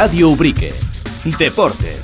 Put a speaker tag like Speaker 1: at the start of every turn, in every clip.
Speaker 1: Radio Ubrique. Deportes.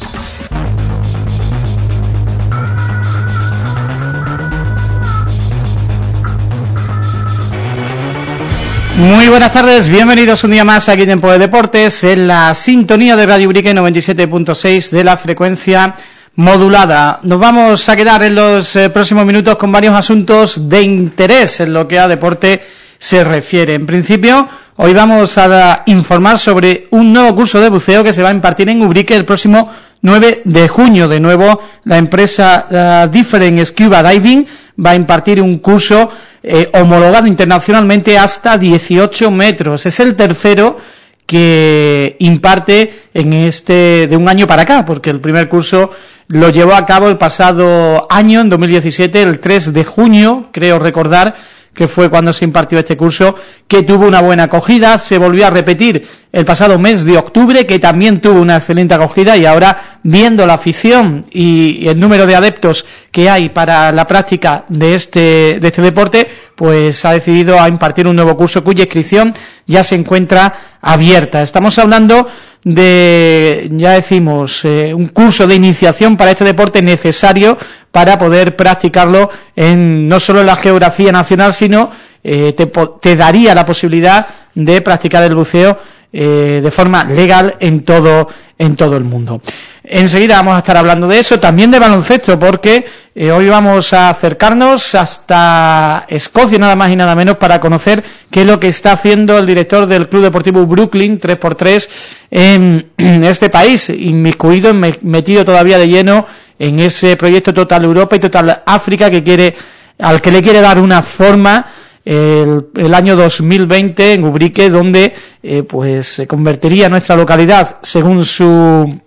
Speaker 2: Muy buenas tardes, bienvenidos un día más aquí en Tiempo de Deportes en la sintonía de Radio Ubrique 97.6 de la frecuencia modulada. Nos vamos a quedar en los eh, próximos minutos con varios asuntos de interés en lo que a deporte se refiere. En principio, hoy vamos a informar sobre un nuevo curso de buceo que se va a impartir en Ubrique el próximo 9 de junio. De nuevo, la empresa uh, Different Scuba Diving va a impartir un curso eh, homologado internacionalmente hasta 18 metros. Es el tercero que imparte en este de un año para acá, porque el primer curso lo llevó a cabo el pasado año, en 2017, el 3 de junio, creo recordar, que fue cuando se impartió este curso, que tuvo una buena acogida, se volvió a repetir el pasado mes de octubre, que también tuvo una excelente acogida, y ahora, viendo la afición y el número de adeptos que hay para la práctica de este, de este deporte, pues ha decidido a impartir un nuevo curso cuya inscripción ya se encuentra abierta. Estamos hablando de, ya decimos, eh, un curso de iniciación para este deporte necesario para poder practicarlo en no solo en la geografía nacional, sino eh, te, te, daría la posibilidad de practicar el buceo eh, de forma legal en todo, en todo el mundo. Enseguida vamos a estar hablando de eso, también de baloncesto, porque eh, hoy vamos a acercarnos hasta Escocia, nada más y nada menos, para conocer qué es lo que está haciendo el director del Club Deportivo Brooklyn, 3x3, en, en este país, inmiscuido, metido todavía de lleno en ese proyecto Total Europa y Total África que quiere, al que le quiere dar una forma el, el, año 2020 en Ubrique, donde eh, pues se convertiría nuestra localidad, según su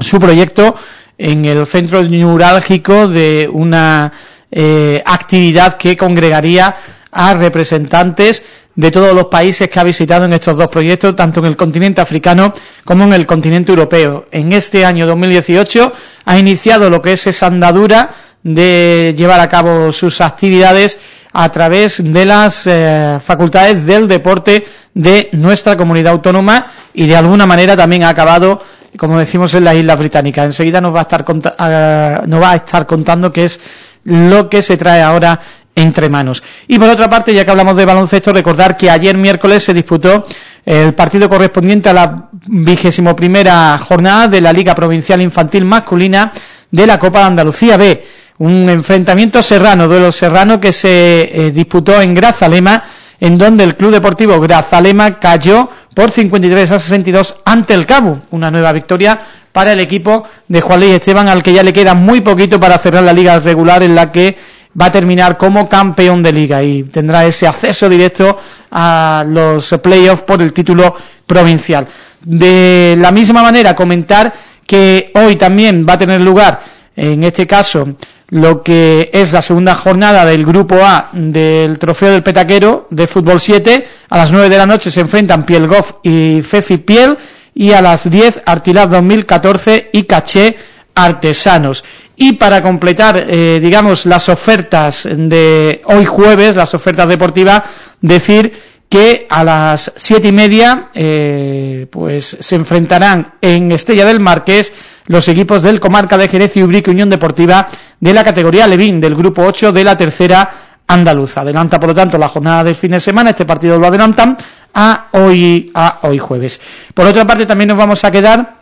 Speaker 2: su proyecto en el centro neurálgico de una eh, actividad que congregaría a representantes de todos los países que ha visitado en estos dos proyectos, tanto en el continente africano como en el continente europeo. En este año 2018 ha iniciado lo que es esa andadura de llevar a cabo sus actividades a través de las eh, facultades del deporte de nuestra comunidad autónoma y de alguna manera también ha acabado como decimos en las Islas Británicas. Enseguida nos va a estar uh, nos va a estar contando qué es lo que se trae ahora entre manos. Y por otra parte, ya que hablamos de baloncesto, recordar que ayer miércoles se disputó el partido correspondiente a la vigésimo primera jornada de la Liga Provincial Infantil Masculina de la Copa de Andalucía B. Un enfrentamiento serrano, duelo serrano que se eh, disputó en Grazalema, en donde el Club Deportivo Grazalema cayó por 53 a 62 ante el Cabo. Una nueva victoria para el equipo de Juan Luis Esteban, al que ya le queda muy poquito para cerrar la liga regular en la que va a terminar como campeón de liga y tendrá ese acceso directo a los playoffs por el título provincial. De la misma manera, comentar que hoy también va a tener lugar, en este caso, lo que es la segunda jornada del Grupo A del Trofeo del Petaquero de Fútbol 7. A las 9 de la noche se enfrentan Pielgoff y Fefi Piel y a las 10 Artilaz 2014 y Caché Artesanos. Y para completar, eh, digamos, las ofertas de hoy jueves, las ofertas deportivas, decir que a las siete y media eh, pues se enfrentarán en Estella del Marqués los equipos del Comarca de Jerez y Ubrique Unión Deportiva de la categoría Levín, del grupo 8 de la tercera andaluza. Adelanta, por lo tanto, la jornada del fin de semana, este partido lo adelantan a hoy, a hoy jueves. Por otra parte, también nos vamos a quedar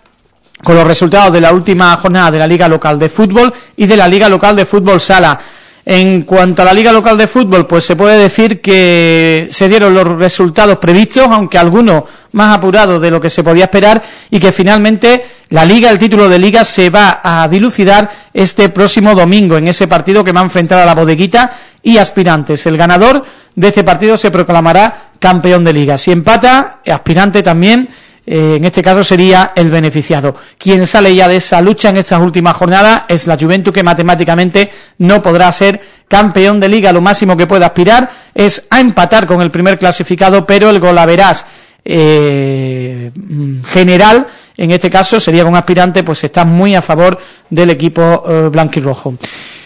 Speaker 2: con los resultados de la última jornada de la Liga Local de Fútbol y de la Liga Local de Fútbol Sala. En cuanto a la Liga Local de Fútbol, pues se puede decir que se dieron los resultados previstos, aunque algunos más apurados de lo que se podía esperar, y que finalmente la Liga, el título de Liga, se va a dilucidar este próximo domingo, en ese partido que va a enfrentar a la Bodeguita y Aspirantes. El ganador de este partido se proclamará campeón de Liga. Si empata, aspirante también eh, en este caso sería el beneficiado. Quien sale ya de esa lucha en estas últimas jornadas es la Juventus, que matemáticamente no podrá ser campeón de Liga. Lo máximo que puede aspirar es a empatar con el primer clasificado, pero el golaveras eh, general, en este caso sería un aspirante, pues está muy a favor del equipo eh, blanquirrojo.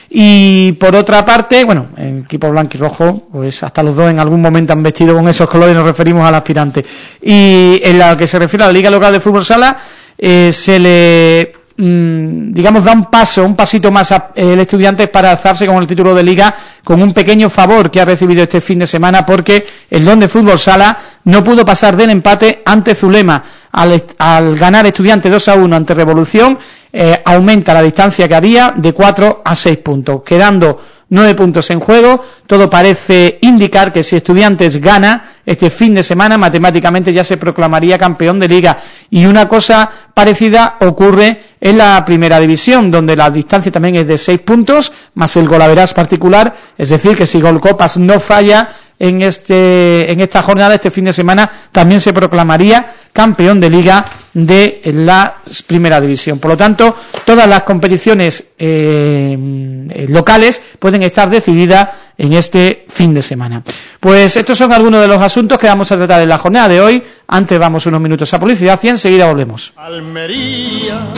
Speaker 2: Y por otra parte, bueno, el equipo blanco y rojo, pues hasta los dos en algún momento han vestido con esos colores, nos referimos al aspirante. Y en lo que se refiere a la Liga Local de Fútbol Sala, eh, se le digamos, da un paso, un pasito más el estudiante para alzarse con el título de Liga con un pequeño favor que ha recibido este fin de semana porque el Don de Fútbol Sala no pudo pasar del empate ante Zulema. Al, ganar estudiante 2 a 1 ante Revolución, eh, aumenta la distancia que había de 4 a 6 puntos, quedando nueve puntos en juego. Todo parece indicar que si Estudiantes gana este fin de semana, matemáticamente ya se proclamaría campeón de liga. Y una cosa parecida ocurre en la primera división, donde la distancia también es de seis puntos, más el golaveras particular, es decir, que si Golcopas no falla, en, este, en esta jornada, este fin de semana, también se proclamaría campeón de liga de la primera división. Por lo tanto, todas las competiciones eh, locales pueden estar decididas en este fin de semana. Pues estos son algunos de los asuntos que vamos a tratar en la jornada de hoy. Antes vamos unos minutos a publicidad y enseguida volvemos.
Speaker 1: Almería.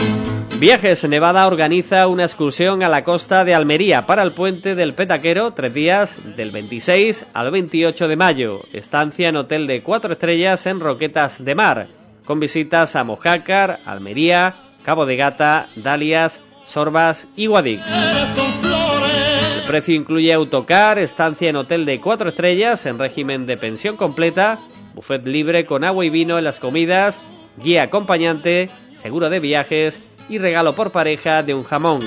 Speaker 1: Viajes Nevada organiza una excursión a la costa de Almería para el puente del Petaquero, tres días, del 26 al 28 de mayo. Estancia en hotel de cuatro estrellas en Roquetas de Mar, con visitas a Mojácar, Almería, Cabo de Gata, Dalias, Sorbas y Guadix. Precio incluye autocar, estancia en hotel de cuatro estrellas en régimen de pensión completa, buffet libre con agua y vino en las comidas, guía acompañante, seguro de viajes y regalo por pareja de un jamón.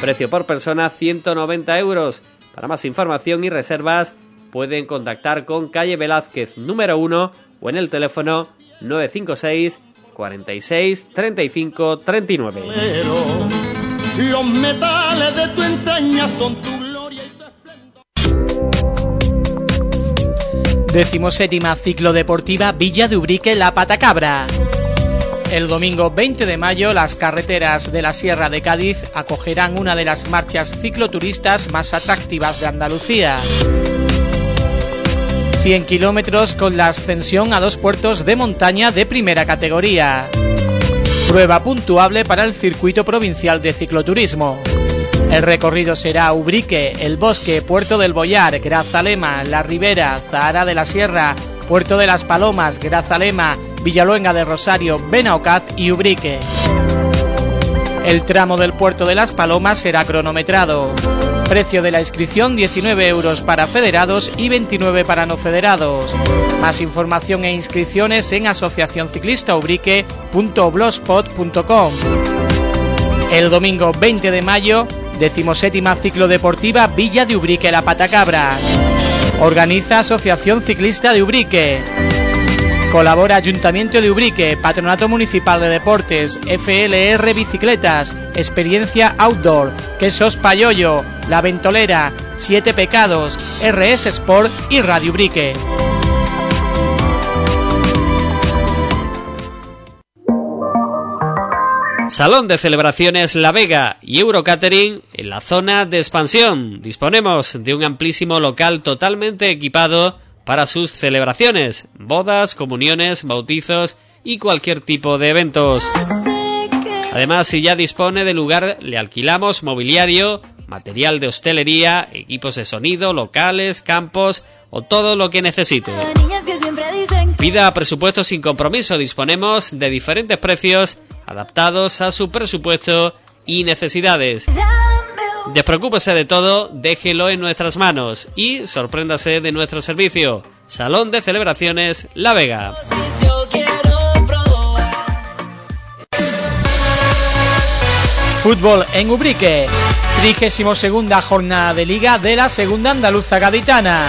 Speaker 1: Precio por persona 190 euros. Para más información y reservas pueden contactar con calle Velázquez número 1 o en el teléfono 956 46 35 39. Los metales de tu entraña son tu gloria y
Speaker 2: tu Decimoséptima ciclo deportiva Villa de Ubrique La Patacabra. El domingo 20 de mayo las carreteras de la Sierra de Cádiz acogerán una de las marchas cicloturistas más atractivas de Andalucía. 100 kilómetros con la ascensión a dos puertos de montaña de primera categoría. Prueba puntuable para el circuito provincial de cicloturismo. El recorrido será Ubrique, El Bosque, Puerto del Boyar, Grazalema, La Ribera, Zahara de la Sierra, Puerto de las Palomas, Grazalema, Villaluenga de Rosario, Benaocaz y Ubrique. El tramo del Puerto de las Palomas será cronometrado. Precio de la inscripción 19 euros para federados y 29 para no federados. Más información e inscripciones en asociacionciclistaubrique.blogspot.com. El domingo 20 de mayo, decimoséptima ciclodeportiva Villa de Ubrique La Patacabra. Organiza Asociación Ciclista de Ubrique. Colabora Ayuntamiento de Ubrique, Patronato Municipal de Deportes, FLR Bicicletas, Experiencia Outdoor, Quesos Payoyo, La Ventolera, Siete Pecados, RS Sport y Radio Ubrique.
Speaker 1: Salón de Celebraciones La Vega y Eurocatering en la zona de expansión. Disponemos de un amplísimo local totalmente equipado para sus celebraciones, bodas, comuniones, bautizos y cualquier tipo de eventos. Además, si ya dispone de lugar, le alquilamos mobiliario, material de hostelería, equipos de sonido, locales, campos o todo lo que necesite. Pida presupuesto sin compromiso. Disponemos de diferentes precios adaptados a su presupuesto y necesidades. Despreocúpese de todo, déjelo en nuestras manos y sorpréndase de nuestro servicio. Salón de Celebraciones La Vega.
Speaker 2: Fútbol en Ubrique. 32 segunda jornada de Liga de la Segunda Andaluza Gaditana.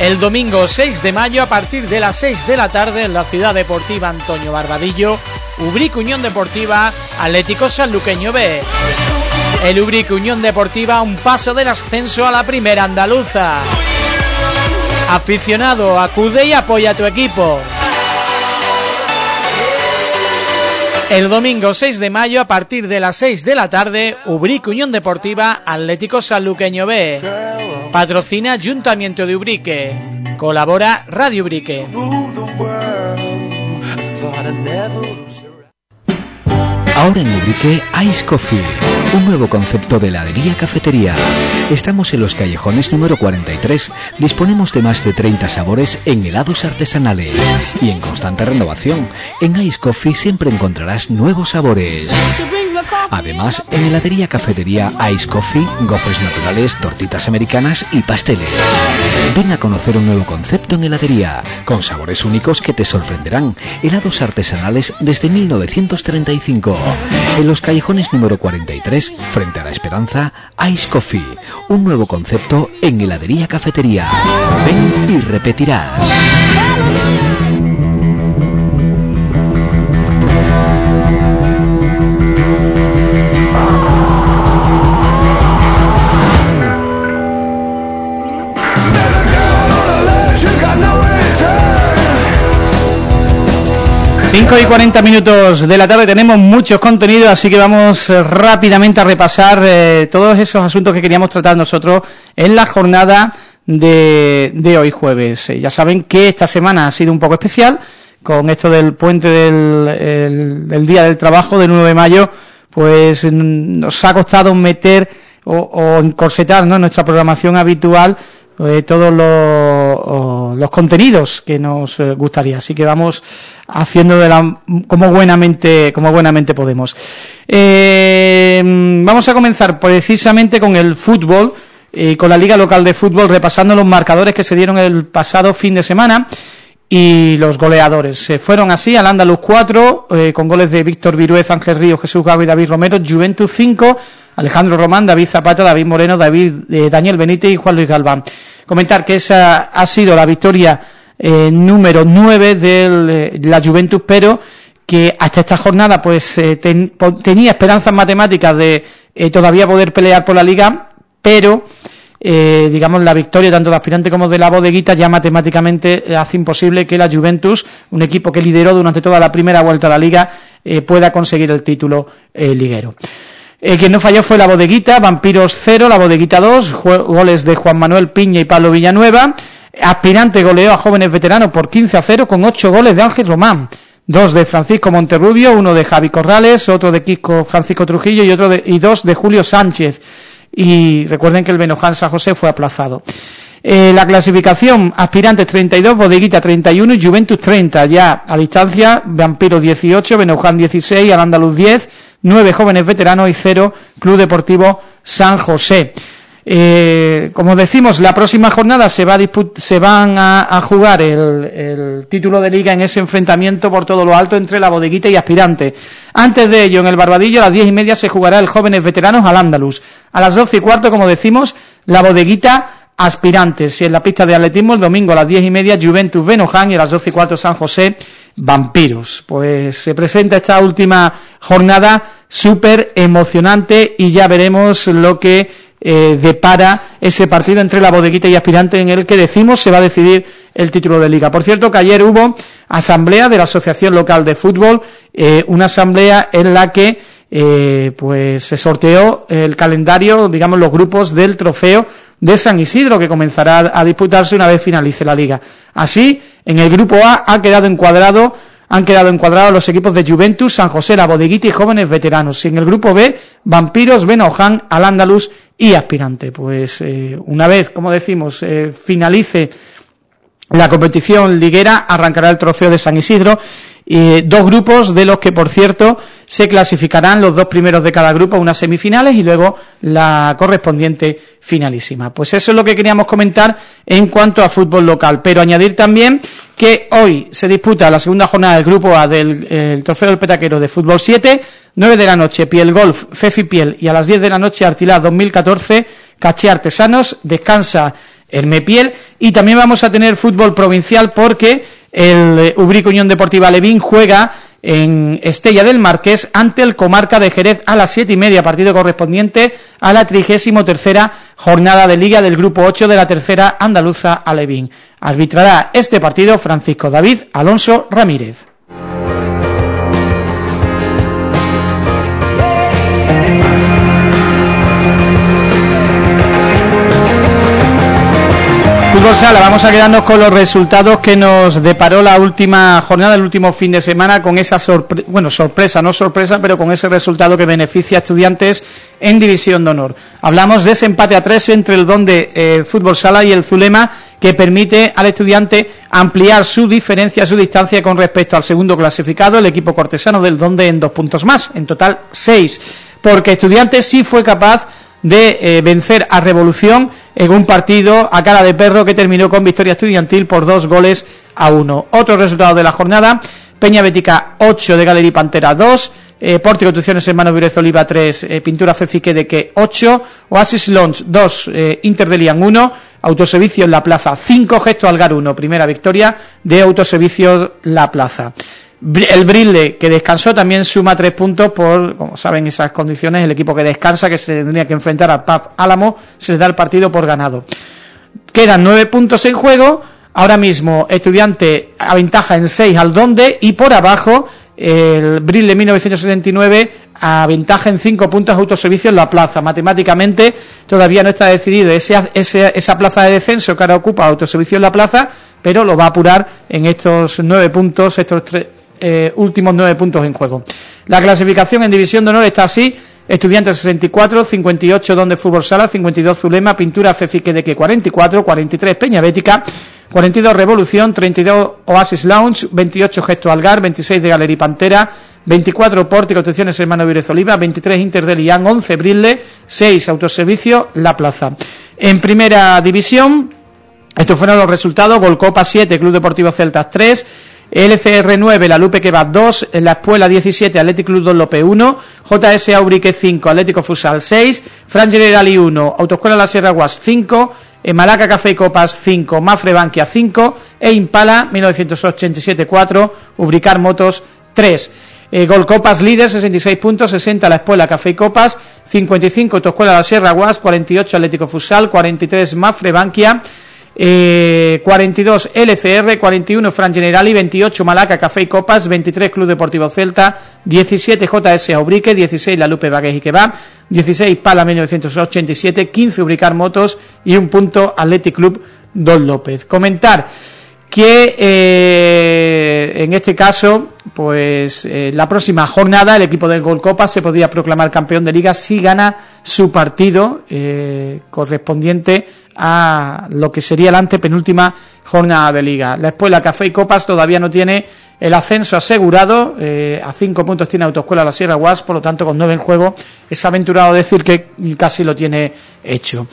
Speaker 2: El domingo 6 de mayo a partir de las 6 de la tarde en la Ciudad Deportiva Antonio Barbadillo, Ubrique Unión Deportiva Atlético Sanluqueño B. El Ubrique Unión Deportiva un paso del ascenso a la primera andaluza. Aficionado, acude y apoya a tu equipo. El domingo 6 de mayo a partir de las 6 de la tarde, Ubrique Unión Deportiva Atlético Sanluqueño B. Patrocina Ayuntamiento de Ubrique. Colabora Radio Ubrique.
Speaker 3: Ahora en Ubrique Ice Coffee un nuevo concepto de heladería cafetería. Estamos en los callejones número 43. Disponemos de más de 30 sabores en helados artesanales y en constante renovación. En Ice Coffee siempre encontrarás nuevos sabores. Además, en heladería cafetería Ice Coffee, gofres naturales, tortitas americanas y pasteles. Ven a conocer un nuevo concepto en heladería, con sabores únicos que te sorprenderán. Helados artesanales desde 1935. En los callejones número 43, frente a la Esperanza, Ice Coffee. Un nuevo concepto en heladería cafetería. Ven y repetirás.
Speaker 2: 5 y 40 minutos de la tarde tenemos muchos contenidos, así que vamos eh, rápidamente a repasar eh, todos esos asuntos que queríamos tratar nosotros en la jornada de, de hoy jueves. Eh, ya saben que esta semana ha sido un poco especial, con esto del puente del, Día del Trabajo del 9 de mayo, pues nos ha costado meter o, o encorsetar nuestra programación habitual eh, todos los, contenidos que nos eh, gustaría. Así que vamos haciendo de la, como buenamente como buenamente podemos. Eh, vamos a comenzar precisamente con el fútbol, con la Liga Local de Fútbol, repasando los marcadores que se dieron el pasado fin de semana y los goleadores. Se fueron así al Andaluz 4, con goles de Víctor Viruez, Ángel Río, Jesús Gago y David Romero, Juventus 5, Alejandro Román, David Zapata, David Moreno, David eh, Daniel Benítez y Juan Luis Galván. Comentar que esa ha sido la victoria eh, número 9 de la Juventus, pero que hasta esta jornada pues eh, tenía esperanzas matemáticas de todavía poder pelear por la Liga, pero digamos la victoria tanto de aspirante como de la bodeguita ya matemáticamente hace imposible que la Juventus, un equipo que lideró durante toda la primera vuelta a la Liga, pueda conseguir el título liguero. Eh, quien no falló fue la Bodeguita, Vampiros 0, la Bodeguita 2, goles de Juan Manuel Piña y Pablo Villanueva. Aspirante goleó a jóvenes veteranos por 15 a 0 con 8 goles de Ángel Román. Dos de Francisco Monterrubio, uno de Javi Corrales, otro de Kiko Francisco Trujillo y otro de, y dos de Julio Sánchez. Y recuerden que el Benoján San José fue aplazado. Eh, la clasificación, aspirantes 32, Bodeguita 31 y Juventus 30. Ya a distancia, Vampiro 18, Benoján 16, Al Andaluz 10, nueve jóvenes veteranos y cero Club Deportivo San José. Eh, como decimos, la próxima jornada se, va se van a, jugar el, título de liga en ese enfrentamiento por todo lo alto entre la bodeguita y aspirante. Antes de ello, en el Barbadillo, a las diez y media se jugará el Jóvenes Veteranos al Andalus. A las doce y cuarto, como decimos, la bodeguita aspirantes. Y en la pista de atletismo, el domingo a las diez y media, Juventus Benoján y a las doce y cuarto, San José Vampiros. Pues se presenta esta última jornada súper emocionante y ya veremos lo que eh, depara ese partido entre la bodeguita y aspirante en el que decimos se va a decidir el título de liga. Por cierto que ayer hubo asamblea de la Asociación Local de Fútbol, eh, una asamblea en la que eh, pues se sorteó el calendario, digamos los grupos del trofeo de San Isidro que comenzará a disputarse una vez finalice la liga. Así, en el grupo A ha quedado encuadrado han quedado encuadrados los equipos de Juventus, San José, La Bodeguita y Jóvenes Veteranos. Y en el grupo B, Vampiros, Benoján, Al Andalus y Aspirante. Pues eh, una vez, como decimos, eh, finalice la competición liguera, arrancará el trofeo de San Isidro dos grupos de los que, por cierto, se clasificarán los dos primeros de cada grupo unas semifinales y luego la correspondiente finalísima. Pues eso es lo que queríamos comentar en cuanto a fútbol local, pero añadir también que hoy se disputa la segunda jornada del grupo A del Trofeo del Petaquero de Fútbol 7, 9 de la noche Piel Golf, Fefi Piel y a las 10 de la noche Artilá 2014, Caché Artesanos, descansa el Mepiel y también vamos a tener fútbol provincial porque el eh, Ubrico Unión Deportiva Levín juega en Estella del Marqués ante el Comarca de Jerez a las siete y media, partido correspondiente a la trigésimo tercera jornada de Liga del Grupo 8 de la tercera andaluza Alevín. Arbitrará este partido Francisco David Alonso Ramírez. Fútbol Sala, vamos a quedarnos con los resultados que nos deparó la última jornada, el último fin de semana, con esa sorpresa, bueno, sorpresa, no sorpresa, pero con ese resultado que beneficia a estudiantes en División de Honor. Hablamos de ese empate a tres entre el Don de eh, Fútbol Sala y el Zulema, que permite al estudiante ampliar su diferencia, su distancia con respecto al segundo clasificado, el equipo cortesano del Donde en dos puntos más, en total seis, porque Estudiantes sí fue capaz de eh, vencer a Revolución en un partido a cara de perro que terminó con victoria estudiantil por dos goles a uno. Otro resultado de la jornada, Peña Bética 8 de Galería Pantera 2, eh, Pórtico Construcciones Hermanos Virez Oliva 3, eh, Pintura Fefique de que 8, Oasis Launch 2, eh, Inter de Lian 1, Autoservicio en La Plaza 5, Gesto Algar 1, primera victoria de Autoservicios La Plaza. El Brille, que descansó, también suma tres puntos por, como saben, esas condiciones. El equipo que descansa, que se tendría que enfrentar al PAF Álamo, se les da el partido por ganado. Quedan nueve puntos en juego. Ahora mismo, Estudiante aventaja en seis al Donde y por abajo, el Brille 1979 aventaja en cinco puntos autoservicio en la plaza. Matemáticamente todavía no está decidido ese, esa plaza de descenso que ahora ocupa autoservicio en la plaza, pero lo va a apurar en estos nueve puntos, estos tres, eh, últimos nueve puntos en juego. La clasificación en División de Honor está así, Estudiantes 64, 58 Donde Fútbol Sala, 52 Zulema, Pintura Fefique de que 44, 43 Peña Bética, 42 Revolución, 32 Oasis Lounge, 28 Gesto Algar, 26 de Galería Pantera, 24 Pórtico Construcciones Hermano Vírez Oliva, 23 Inter de Lian, 11 Brille, 6 Autoservicio La Plaza. En Primera División, estos fueron los resultados, Golcopa 7, Club Deportivo Celtas 3, LCR 9, La Lupe que va 2, La Espuela 17, Atlético Club Don Lope 1, JS Aurique 5, Atlético Fusal 6, Fran Generali 1, Autoescuela La Sierra Guas 5, Malaca Café y Copas 5, Mafre Bankia 5 e Impala 1987 4, Ubricar Motos 3. Eh, Gol Copas líder, 66 puntos, 60 La Espuela Café y Copas, 55 Autoescuela La Sierra Guas, 48 Atlético Fusal, 43 Mafre Bankia, eh, 42 LCR, 41 Fran Generali, 28 Malaca Café y Copas, 23 Club Deportivo Celta, 17 JS Aubrique, 16 La Lupe Bagués y Kebab, 16 Pala 1987, 15 Ubricar Motos y un punto Athletic Club Don López. Comentar que eh, en este caso, pues eh, la próxima jornada el equipo del Gol Copa se podría proclamar campeón de liga si gana su partido eh, correspondiente a lo que sería la antepenúltima jornada de liga. La Escuela Café y Copas todavía no tiene el ascenso asegurado, a cinco puntos tiene Autoescuela La Sierra Guas, por lo tanto con nueve en juego es aventurado decir que casi lo tiene hecho.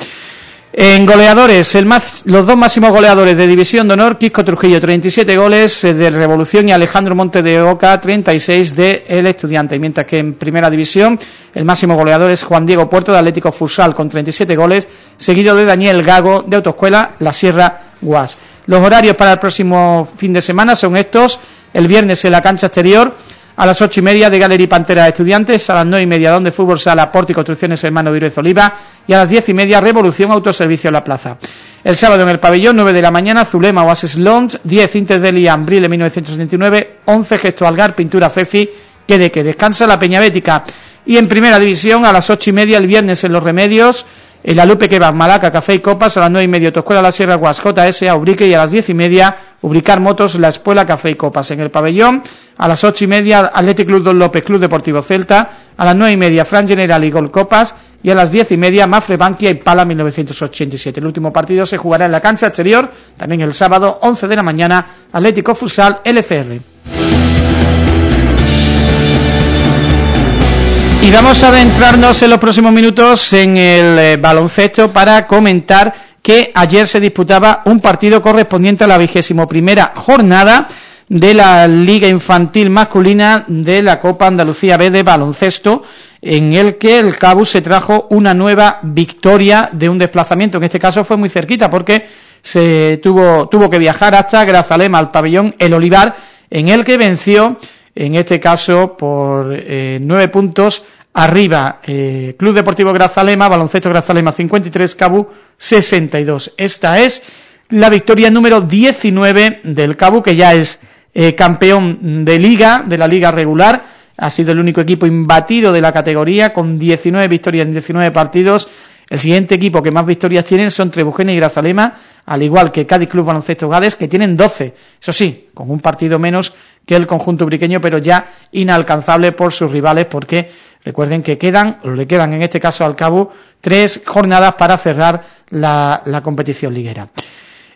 Speaker 2: En goleadores, el los dos máximos goleadores de División de Honor, Quisco Trujillo, 37 goles eh, de Revolución y Alejandro Monte de Oca, 36 de El Estudiante. Mientras que en Primera División, el máximo goleador es Juan Diego Puerto de Atlético Futsal, con 37 goles, seguido de Daniel Gago de Autoescuela La Sierra Guas. Los horarios para el próximo fin de semana son estos, el viernes en la cancha exterior, a las ocho y media de Galería Pantera de Estudiantes, a las nueve y media donde Fútbol Sala, Porti Construcciones Hermano Viruez Oliva y a las diez y media Revolución Autoservicio en la Plaza. El sábado en el pabellón, 9 de la mañana, Zulema Oasis Lounge, 10 Inter de Lian, Brille 1979, 11 Gesto Algar, Pintura Fefi, que de que descansa la Peña Bética. Y en primera división, a las ocho y media el viernes en Los Remedios, en la Lupe va Malaca, Café y Copas, a las nueve y media Toscuela La Sierra Guas, JS, Ubrique y a las diez y media Ubricar Motos, La Espuela, Café y Copas. En el pabellón, a las ocho y media Atlético Club Don López, Club Deportivo Celta, a las nueve y media Fran General y Gol Copas y a las diez y media Mafre Bankia y Pala 1987. El último partido se jugará en la cancha exterior, también el sábado, 11 de la mañana, Atlético Futsal LCR. Y vamos a adentrarnos en los próximos minutos en el eh, baloncesto para comentar que ayer se disputaba un partido correspondiente a la vigésimo primera jornada de la Liga Infantil Masculina de la Copa Andalucía B de baloncesto, en el que el Cabus se trajo una nueva victoria de un desplazamiento. En este caso fue muy cerquita porque se tuvo, tuvo que viajar hasta Grazalema, al pabellón El Olivar, en el que venció en este caso por eh, nueve puntos arriba eh, Club Deportivo Grazalema, Baloncesto Grazalema 53, Cabu 62. Esta es la victoria número 19 del Cabu, que ya es eh, campeón de liga, de la liga regular, ha sido el único equipo imbatido de la categoría, con 19 victorias en 19 partidos, el siguiente equipo que más victorias tienen son Trebujena y Grazalema, al igual que Cádiz Club Baloncesto Gades, que tienen 12, eso sí, con un partido menos que el conjunto ubriqueño, pero ya inalcanzable por sus rivales, porque recuerden que quedan, o le quedan en este caso al cabo, tres jornadas para cerrar la, competición liguera.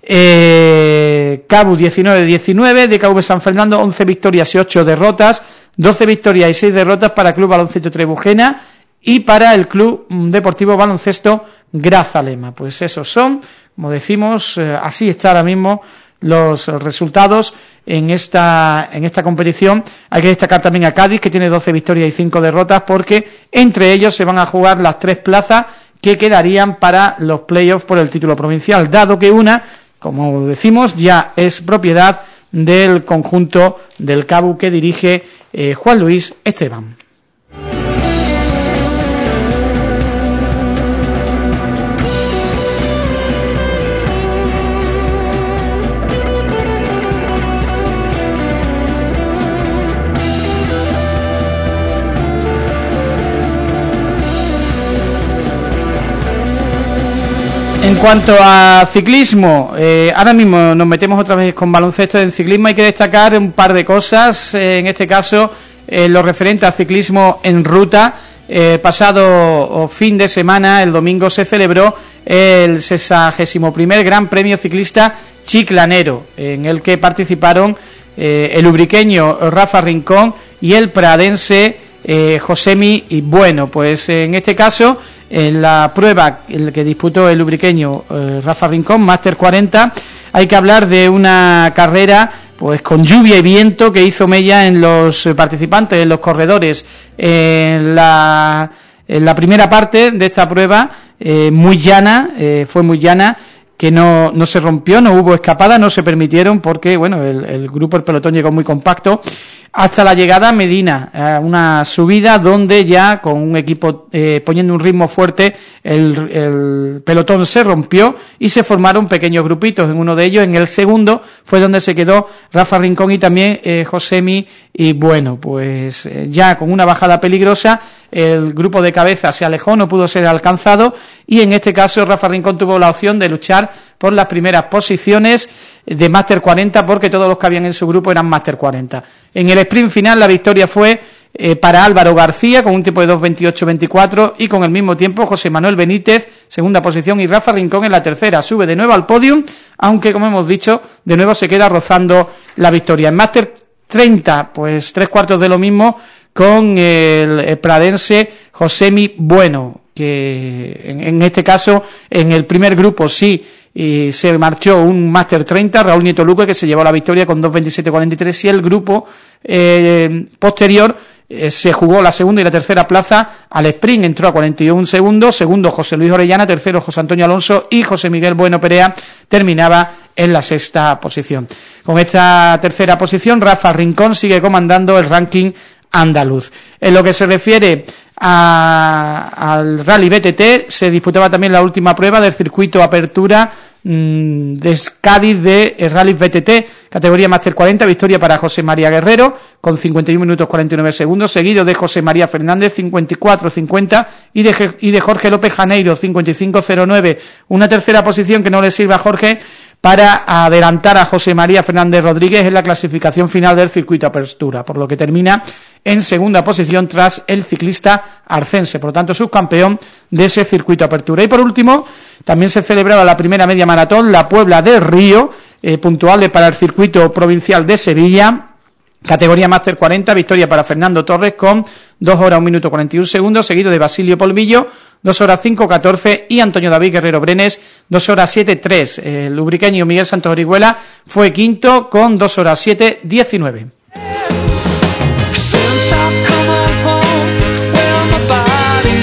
Speaker 2: Eh, Cabu 19-19, DKV San Fernando 11 victorias y 8 derrotas, 12 victorias y 6 derrotas para Club Baloncesto Trebujena y para el Club Deportivo Baloncesto Grazalema. Pues esos son, como decimos, eh, así está ahora mismo los resultados en esta, en esta competición. Hay que destacar también a Cádiz, que tiene 12 victorias y 5 derrotas, porque entre ellos se van a jugar las tres plazas que quedarían para los playoffs por el título provincial, dado que una, como decimos, ya es propiedad del conjunto del Cabu que dirige eh, Juan Luis Esteban. Cuanto a ciclismo, eh, ahora mismo nos metemos otra vez con baloncesto en ciclismo. Hay que destacar un par de cosas, eh, en este caso eh, lo referente al ciclismo en ruta. pasado fin de semana, el domingo, se celebró el 61 Gran Premio Ciclista Chiclanero, en el que participaron el ubriqueño Rafa Rincón y el pradense Josemi y Bueno. Pues en este caso en la prueba el que disputó el lubriqueño eh, Rafa Rincón, Master 40, hay que hablar de una carrera pues con lluvia y viento que hizo Mella en los participantes, en los corredores. En la, en la primera parte de esta prueba, eh, muy llana, eh, fue muy llana, que no, no se rompió, no hubo escapada, no se permitieron porque, bueno, el, el grupo, el pelotón llegó muy compacto hasta la llegada a Medina, una subida donde ya con un equipo eh, poniendo un ritmo fuerte el, pelotón se rompió y se formaron pequeños grupitos. En uno de ellos, en el segundo, fue donde se quedó Rafa Rincón y también eh, Josemi y bueno, pues eh, ya con una bajada peligrosa el grupo de cabeza se alejó, no pudo ser alcanzado y en este caso Rafa Rincón tuvo la opción de luchar por las primeras posiciones de Master 40 porque todos los que habían en su grupo eran Master 40. En el sprint final la victoria fue eh, para Álvaro García con un tiempo de 2.28-24 y con el mismo tiempo José Manuel Benítez, segunda posición, y Rafa Rincón en la tercera. Sube de nuevo al podium, aunque como hemos dicho, de nuevo se queda rozando la victoria. En Master 30, pues tres cuartos de lo mismo con el, pradense Josemi Bueno, que en, este caso en el primer grupo sí y se marchó un Máster 30, Raúl Nieto Luque, que se llevó la victoria con 2.27.43 y el grupo eh, posterior eh, se jugó la segunda y la tercera plaza al sprint, entró a 41 segundos, segundo José Luis Orellana, tercero José Antonio Alonso y José Miguel Bueno Perea terminaba en la sexta posición. Con esta tercera posición, Rafa Rincón sigue comandando el ranking andaluz. En lo que se refiere al Rally BTT, se disputaba también la última prueba del circuito Apertura mm, de Cádiz de Rally BTT, categoría Master 40, victoria para José María Guerrero, con 51 minutos 49 segundos, seguido de José María Fernández, 54-50, y de, y de Jorge López Janeiro, 55-09. Una tercera posición que no le sirve a Jorge para adelantar a José María Fernández Rodríguez en la clasificación final del circuito Apertura, por lo que termina en segunda posición tras el ciclista arcense, por lo tanto subcampeón de ese circuito Apertura. Y por último, también se celebraba la primera media maratón, la Puebla del Río, eh, puntuable para el circuito provincial de Sevilla, Categoría Máster 40, victoria para Fernando Torres con 2 horas 1 minuto 41 segundos, seguido de Basilio Polvillo, 2 horas 5 14 y Antonio David Guerrero Brenes, 2 horas 7 3. El lubriqueño Miguel Santos Orihuela fue quinto con 2 horas 7 19.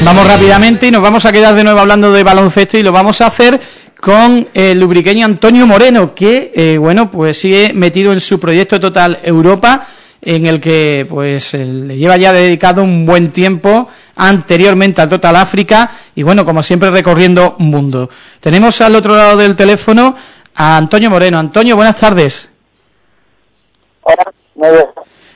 Speaker 2: Vamos rápidamente y nos vamos a quedar de nuevo hablando de baloncesto y lo vamos a hacer con el lubriqueño Antonio Moreno, que, eh, bueno, pues sigue metido en su proyecto Total Europa, en el que, pues, le lleva ya dedicado un buen tiempo anteriormente al Total África, y bueno, como siempre, recorriendo un mundo. Tenemos al otro lado del teléfono a Antonio Moreno. Antonio, buenas tardes.
Speaker 4: Hola, muy bien.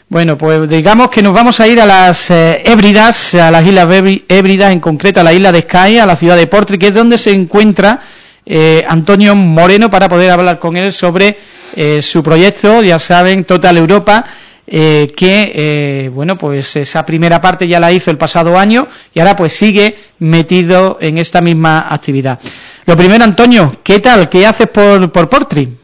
Speaker 2: Bueno, pues digamos que nos vamos a ir a las eh, Hébridas, a las Islas Hébridas, en concreto a la isla de Skye, a la ciudad de Portri, que es donde se encuentra eh, Antonio Moreno para poder hablar con él sobre eh, su proyecto, ya saben, Total Europa, eh, que, bueno, pues esa primera parte ya la hizo el pasado año y ahora pues sigue metido en esta misma actividad. Lo primero, Antonio, ¿qué tal? ¿Qué haces por, por Portri?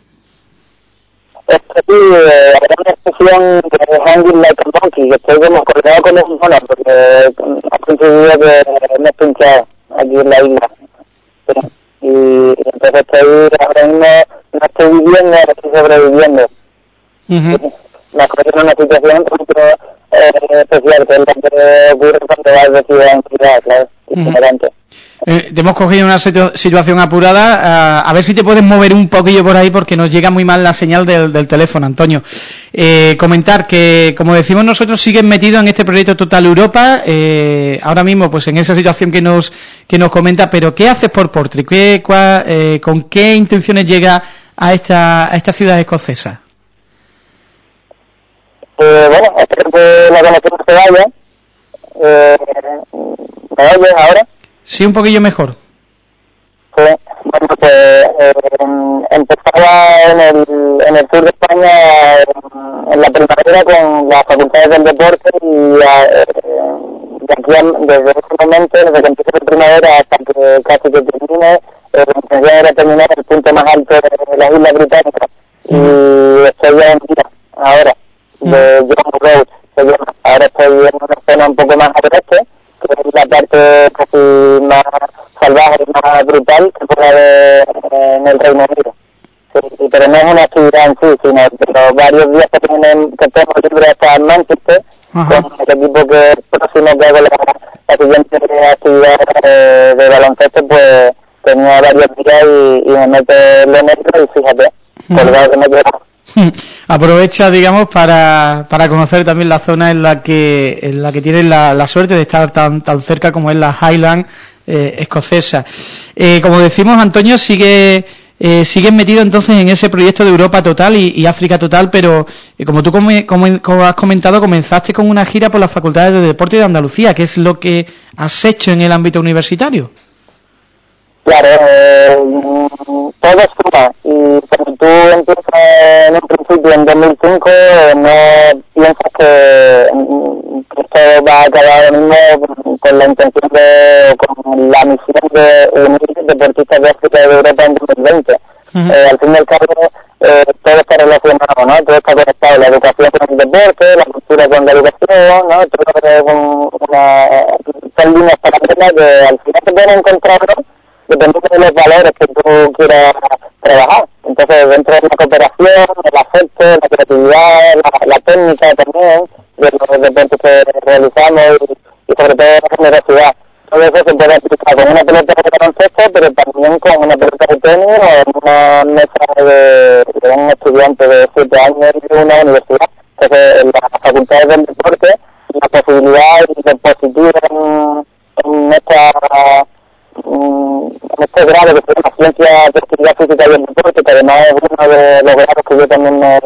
Speaker 4: Estoy eh, una expresión de Hanging Like a Monkey, que estoy como colgado con un mono, porque ha coincidido que me he pinchado aquí en la isla. Y, entonces estoy ahora mismo, no estoy viviendo, estoy sobreviviendo. Uh -huh. Me acuerdo en una situación eh, especial, que es la que ocurre cuando vas de ciudad en ciudad, ¿sabes? Diferente. Uh -huh.
Speaker 2: Eh, te hemos cogido una situación apurada. a ver si te puedes mover un poquillo por ahí porque nos llega muy mal la señal del, del teléfono, Antonio. Eh, comentar que, como decimos nosotros, siguen metidos en este proyecto Total Europa. Eh, ahora mismo, pues en esa situación que nos que nos comenta, pero ¿qué haces por Portri? ¿Qué, cua, eh, ¿Con qué intenciones llega a esta, a esta ciudad escocesa?
Speaker 4: Eh, bueno, espero que la conexión se vaya. Eh, ¿Me oyes ahora?
Speaker 2: Sí, un poquillo mejor.
Speaker 4: Sí, bueno, pues eh, empezaba en el, en el sur de España en, en la primavera con las facultades del deporte y eh, de aquí desde ese momento, desde que empieza la primavera hasta que casi que termine, eh, la intención era terminar el punto más alto de las Islas Británicas. Y estoy ya en día ahora de John Road, ahora estoy en una zona un poco más al oeste es la parte casi más salvaje, más brutal que puede haber en el Reino Unido. Sí, pero no es una actividad en sí, sino pero varios días que, tienen, que tengo libre hasta Manchester, Ajá. con el equipo que es próximo que hago la, la siguiente actividad de, de baloncesto, pues tenía varios días y, y me meto en metro y fíjate, colgado que me quedo
Speaker 2: aprovecha digamos para, para conocer también la zona en la que en la que tienen la, la suerte de estar tan tan cerca como es la Highland eh, escocesa eh, como decimos Antonio sigue eh, sigues metido entonces en ese proyecto de Europa Total y, África Total pero eh, como tú como, como, has comentado comenzaste con una gira por las facultades de deporte de Andalucía ¿qué es lo que has hecho en el ámbito universitario?
Speaker 4: Claro, eh, todo suma y cuando tú empiezas en un principio en 2005 no piensas que, esto va a acabar mismo con la intención de, con la misión de unir deportistas de África y de Europa en 2020. Uh -huh. eh, al fin y al cabo eh, todo está relacionado, ¿no? Todo está conectado, la educación con el deporte, la cultura con la educación, ¿no? Todo es un, una, son líneas paralelas que al final se pueden encontrar, ¿no? Dependiendo de los valores que tú quieras trabajar. Entonces, dentro de la cooperación, el afecto, la creatividad, la, técnica también, de los deportes que realizamos y, sobre todo la generosidad. Todo eso se puede aplicar con una pelota de baloncesto, pero también con una pelota de tenis o una mesa de, un estudiante de 7 años de una universidad. Entonces, en las facultades del deporte, la posibilidad de positiva en, en esta en este grado que de Actividad Física y el Deporte, que además es uno de los grados que yo también me,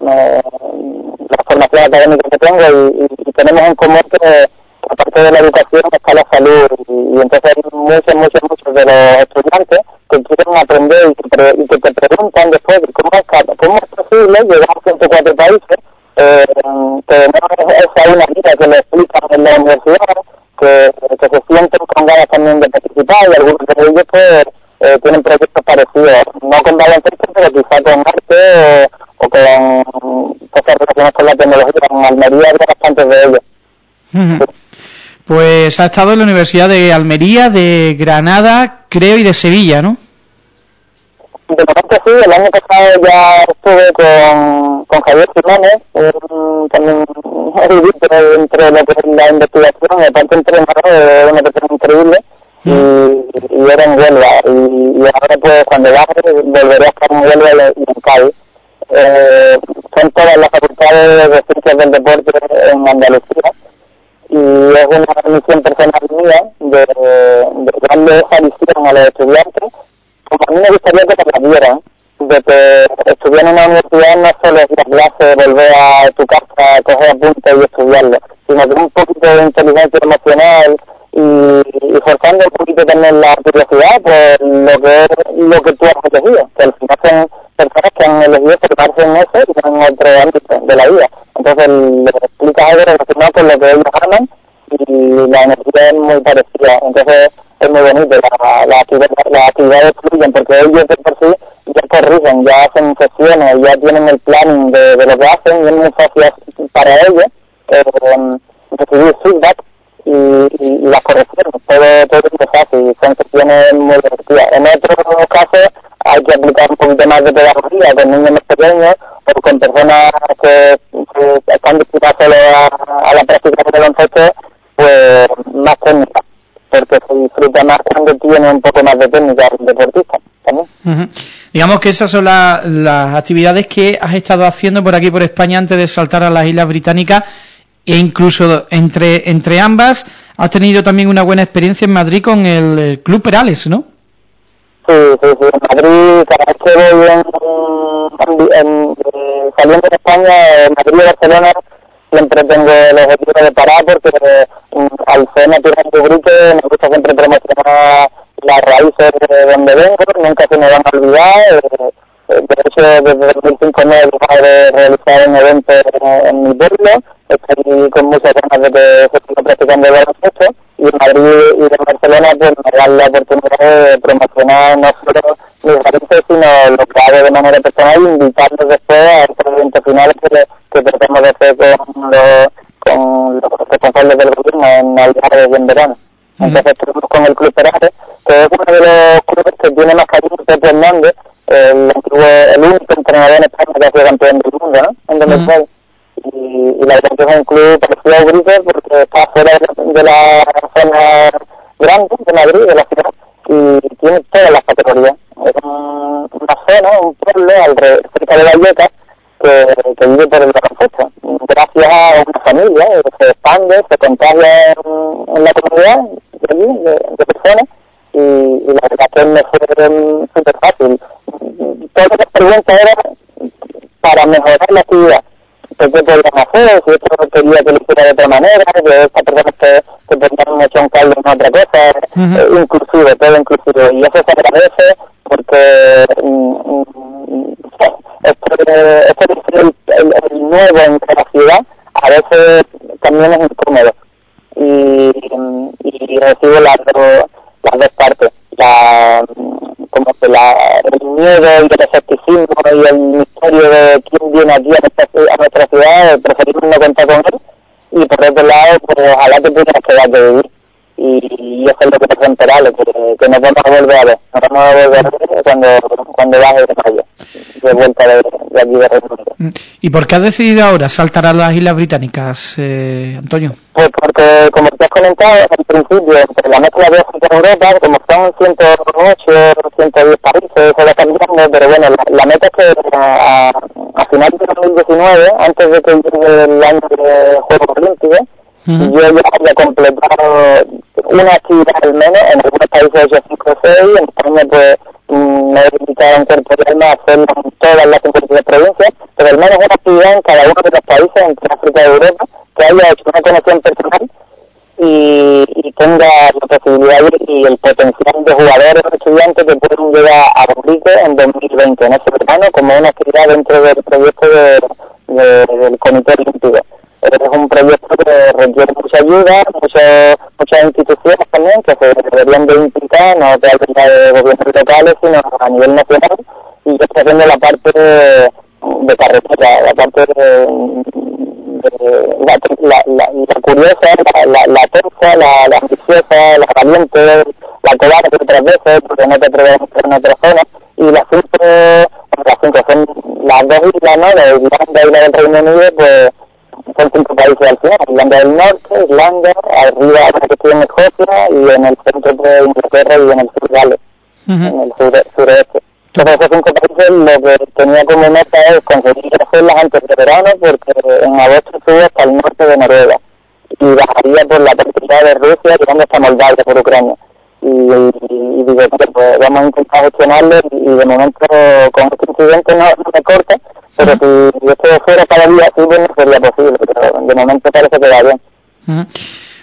Speaker 4: me la formación académica que tengo y, tenemos en común que aparte de la educación está la salud y, entonces hay muchos, muchos, muchos de los estudiantes que quieren aprender y que, te preguntan después cómo es, cómo es posible llegar a 104 países eh, que no es a una vida que le explican en la universidad que, que se sienten con ganas también de participar y algunos de ellos pues eh, tienen proyectos parecidos, no con baloncesto, pero quizá con arte o, o con cosas relacionadas con la tecnología. En Almería hay bastantes de ellos.
Speaker 2: Uh -huh. Pues ha estado en la Universidad de Almería, de Granada, creo, y de Sevilla, ¿no?
Speaker 4: De momento sí, el año pasado ya estuve con, con Javier Jiménez, un, también erudito entre lo que es la investigación, y aparte entrenador, de una persona increíble, y, y era en Huelva, y, ahora pues cuando baje volveré a estar en Huelva y en Cádiz. Eh, son todas las facultades de ciencias del deporte en Andalucía, y es una misión personal mía de, de darle esa visión a los estudiantes como a mí me gustaría que la vieran, de que estudiar en una universidad no solo es ir a clase, volver a tu casa, coger apuntes y estudiarlo, sino que un poquito de inteligencia emocional y, forzando un poquito también la curiosidad por lo que es lo que tú has elegido, que al final son personas que han elegido formarse en eso y en otro ámbito de la vida. Entonces le explicas algo relacionado con lo que ellos aman y la energía es muy parecida. Entonces es muy bonito, la, la actividad, las actividades fluyen porque ellos de por sí ya corrigen, ya hacen sesiones, ya tienen el planning de, de lo que hacen y es muy fácil para ellos eh, recibir feedback y, y, las correcciones, todo, todo es fácil, son sesiones muy divertidas. En otros casos hay que aplicar un poquito más de pedagogía con niños más pequeños o con personas que, están destinadas solo a, la práctica del baloncesto, pues más técnica, porque se disfruta más cuando tiene un poco más de técnica el deportista.
Speaker 2: Digamos que esas son las actividades que has estado haciendo por aquí por España antes de saltar a las Islas Británicas e incluso entre entre ambas has tenido también una buena experiencia en Madrid con el, Club Perales, ¿no?
Speaker 4: Sí, sí, sí. En Madrid, que voy en, en, saliendo de España, en Madrid y Barcelona, siempre tengo el objetivo de parar porque um, al ser natural de Brique me gusta siempre promocionar las raíces de donde vengo, nunca se me van a olvidar. Eh, de hecho, desde 2005 no he dejado de realizar un evento en, mi pueblo. Estoy con muchas ganas de que se siga practicando el baloncesto. Y en Madrid y en Barcelona pues me da la oportunidad de promocionar no solo mis raíces, sino lo que hago de manera personal invitarlos después a estos eventos finales que, que tratamos de hacer con los, con los responsables del gobierno en Navidad y en verano. Entonces estuvimos con el Club Perales, que es uno de los clubes que tiene más cariño que Hernández, el, el único entrenador en España que ha sido campeón del mundo, ¿no? En 2006. Y, y la verdad que es un club parecido a Uribe porque está fuera de, la zona grande de Madrid, de la ciudad, y tiene todas las categorías. Es una zona, un pueblo alrededor, cerca de Vallecas que, que vive por el baloncesto. Gracias a una familia, que se expande, se contagia en, en la comunidad de, allí, de, de personas, y, y, la verdad que me fue súper fácil todas las preguntas eran para mejorar la actividad. ¿Qué podíamos hacer? Si esto quería que lo hiciera de otra manera, que esta persona que, que echar un cable en otra cosa, uh -huh. eh, inclusive, todo inclusive. Y eso se agradece porque mm, este, este el, el, el nuevo en la ciudad a veces también es incómodo. Y, y recibo las, las dos partes. La, como que la, el miedo y el escepticismo y el misterio de quién viene aquí a nuestra, a nuestra ciudad, preferimos no contar con él. Y por otro lado, pues ojalá que pudieras quedar de vivir. Y, eso es lo que en Perales, que, que nos vamos a volver a ver. Nos vamos a volver a ver cuando, cuando baje de mayo, de vuelta de, de aquí de Reino Unido.
Speaker 2: ¿Y por qué has decidido ahora saltar a las Islas Británicas, eh, Antonio?
Speaker 4: Pues porque, como te has comentado al principio, entre la mezcla de Europa, como son 108, 110 países, va cambiando, pero bueno, la, la meta es que a, a finales de 2019, antes de que llegue el año de Juegos Olímpicos, uh -huh. yo ya había completado una actividad al menos, en algunos países he hecho 5 o 6, en España pues me he dedicado a incorporarme a hacerlo en todas las 53 provincias, pero al menos una actividad en cada uno de los países, entre África y Europa, que haya hecho una conexión personal y, y tenga la posibilidad y el potencial de jugadores o estudiantes que pueden llegar a Enrique en 2020, en ese verano, como una actividad dentro del proyecto de, de, del Comité Olímpico. Es un proyecto que requiere mucha ayuda, mucho, muchas instituciones también que se deberían de implicar, no de gobiernos locales, sino a nivel nacional, y yo estoy haciendo la parte de, carretera, la parte de, la, la, la, la, curiosa, la, la, tensa, la, ambiciosa, la valiente, la cobarde otras veces, porque no te atreves en otra zona, y las cinco, las cinco son las dos islas, ¿no? De Irlanda y del Reino Unido, pues son cinco países al final, Irlanda del Norte, Irlanda, arriba que estoy en Escocia, y en el centro de Inglaterra y en el sur Gales, uh -huh. en el sur, sureste. Entonces esos cinco países lo que tenía como meta es conseguir hacerlas antes de verano porque en agosto sube hasta el norte de Noruega y bajaría por la tercera de Rusia llegando hasta Moldavia por Ucrania. Y, y, y digo, pues vamos a intentar gestionarlo y, y, de momento con este incidente no, no me corta, pero si esto fuera cada día así, pues no sería posible, pero de momento parece que va bien.
Speaker 2: Uh -huh.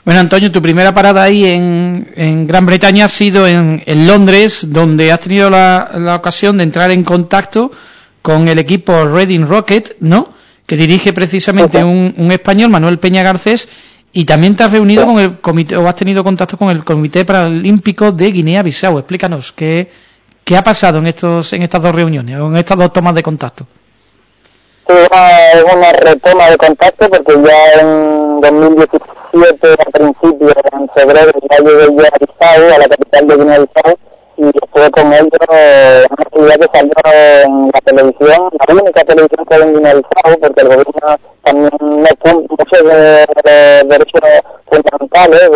Speaker 2: Bueno, Antonio, tu primera parada ahí en, en Gran Bretaña ha sido en, en Londres, donde has tenido la, la, ocasión de entrar en contacto con el equipo Reading Rocket, ¿no? Que dirige precisamente un, un, español, Manuel Peña Garcés, y también te has reunido con el comité, o has tenido contacto con el Comité Paralímpico de Guinea-Bissau. Explícanos, ¿qué, ¿qué ha pasado en, estos, en estas dos reuniones, o en estas dos tomas de contacto?
Speaker 4: Es una retoma de contacto porque ya en 2017, a principios, en febrero, ya llegué yo a Bissau, a la capital de Guinea-Bissau, y estuve con ellos en una actividad que salió en la televisión, la única televisión que hay en Guinea-Bissau, porque el gobierno también no cumple muchos de, derechos fundamentales,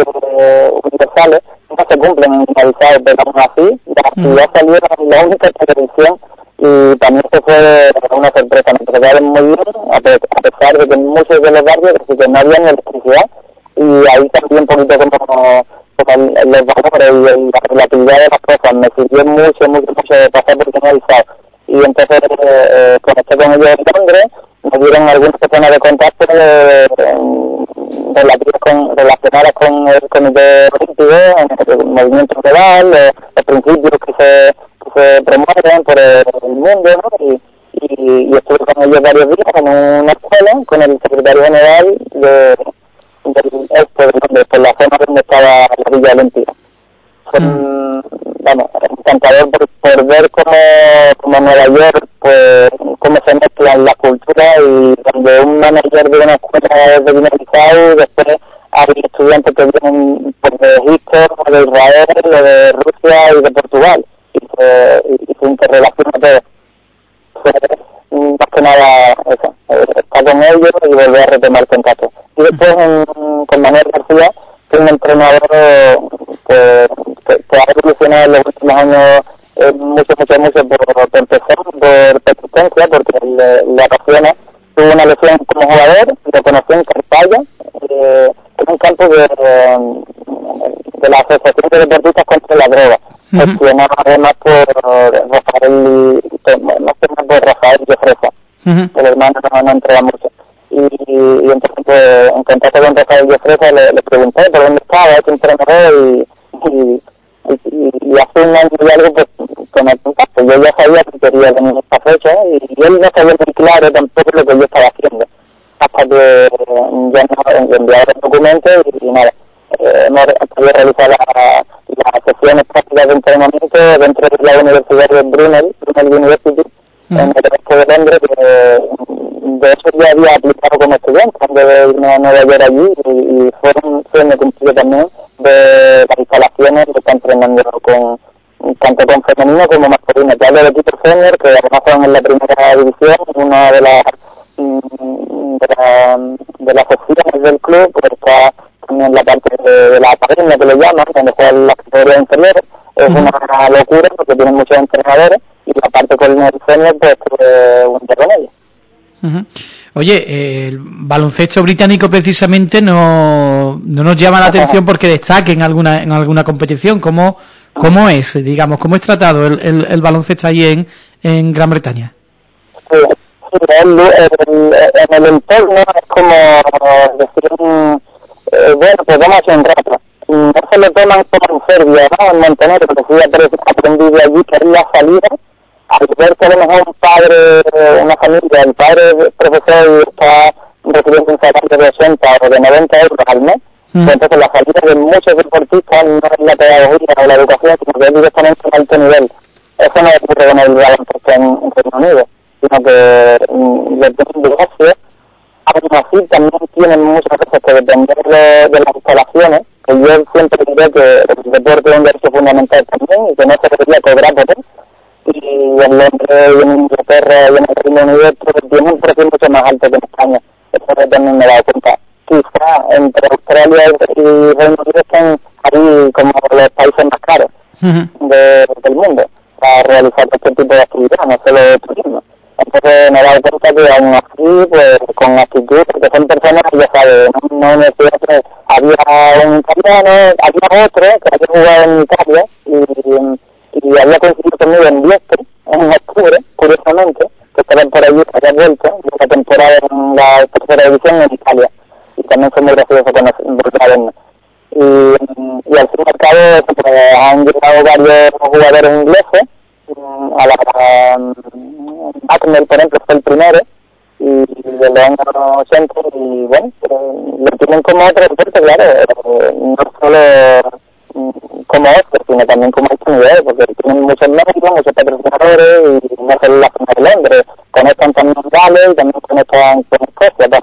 Speaker 4: universales, no se cumplen en Guinea-Bissau, pero aún así, la actividad salió en la única televisión y también se fue una sorpresa, me trataron muy bien, a, pesar de que en muchos de los barrios que no había electricidad y ahí también un poquito como, como los valores y, la relatividad de las cosas. Me sirvió mucho, mucho, mucho de pasar por finalizar y entonces eh, conecté con ellos en Londres, me dieron algunas personas de contacto eh, con, relacionadas con el comité olímpico, el movimiento global, eh, los principios que se se promueven por el mundo, ¿no? Y, y, estuve con ellos varios días en una escuela con el secretario general de, este, de, por la zona donde estaba la Villa Olímpica. Fue, mm. vamos, encantador por, por ver cómo, cómo Nueva York, pues, cómo se mezclan las culturas y donde un manager de una escuela de Guinea-Bissau, después hay estudiantes que vienen pues, de Egipto, de Israel, de Rusia y de Portugal eh, y, se interrelaciona todo. Fue más que nada eso, eh, con ellos y volver a retomar contacto. Y después con Manuel García, que es un entrenador que, que, ha evolucionado en los últimos años eh, mucho, mucho, mucho por, por empezar, por persistencia, porque le, le apasiona. Tuvo una lesión como jugador, lo conocí en Carpalla, eh, en un campo de, de la Asociación de Deportistas contra la Droga gestionado además por Rafael, más que por Rafael Jofresa, el hermano no, no entrega mucho. Y, y, entonces pues, en contacto con Rafael Jofresa le, le pregunté por dónde estaba este entrenador y, y, y, y hace un año y algo pues con el contacto. Yo ya sabía que quería venir esta fecha y, él no sabía muy claro tampoco lo que yo estaba haciendo. Hasta que ya nos enviaron el documento y, y nada, eh, hemos podido realizar la sesiones prácticas de entrenamiento dentro de la Universidad de Brunel, Brunel University, en el resto de Londres, que de eso ya había aplicado como estudiante antes de irme a Nueva York allí y, fue un sueño cumplido también de las instalaciones que está entrenando con tanto con femenino como masculino. Ya del equipo senior, que además son en la primera división, una de las de, la, de las opciones del club, pues está en la parte de, la academia que le llaman, donde juega la categoría inferior, es una locura porque tienen muchos entrenadores y la parte con el senior pues eh, un intermedio.
Speaker 2: Uh Oye, el baloncesto británico precisamente no, no nos llama la atención porque destaque en alguna en alguna competición. ¿Cómo, cómo es, digamos, cómo es tratado el, el, el baloncesto ahí en, en Gran Bretaña?
Speaker 4: Sí, en el entorno es como decir un eh, bueno, pues vamos a hacer un rato. No se lo toman como en Serbia, ¿no? En Montenegro, porque sí aprendí de allí que es la salida, al ver que a lo mejor un padre, una familia, el padre profesor está recibiendo un salario de 80 o de 90 euros al mes, mm. pues entonces la salida de muchos deportistas no es la pedagogía o la educación, sino que es directamente en alto nivel. Eso no ocurre con el baloncesto en, Reino Unido, sino que mm, les un negocio aún así también tienen muchas cosas que depender de, de, las instalaciones, que yo siempre diré que el deporte es un derecho fundamental también y que no se debería cobrar por él. Y en Londres y en Inglaterra y en el Reino Unido tienen un precio mucho más alto que en España. Eso también me he dado cuenta. Quizá entre Australia y Reino Unido están ahí como los países más caros de, del mundo para realizar este tipo de actividad, no solo turismo. Entonces me he dado cuenta que aún así, pues con actitud, porque son personas, ya sabes, no, no me que había un italiano, había otro que había jugado en Italia y, y había coincidido conmigo en Viestre, en octubre, curiosamente, que estaban por allí, había vuelto, de temporada en la tercera división en Italia. Y también fue muy gracioso con volver a verme. y, y al fin y al cabo pues, han llegado varios jugadores ingleses, a la um, por ejemplo, fue el primero, y de los años 80 y bueno, lo tienen como otro deporte, claro, eh, no solo mm, como otro, sino también como nivel, porque tienen muchos medios, muchos patrocinadores y no solo la zona de Londres, conectan también Gales y también conectan con Escocia,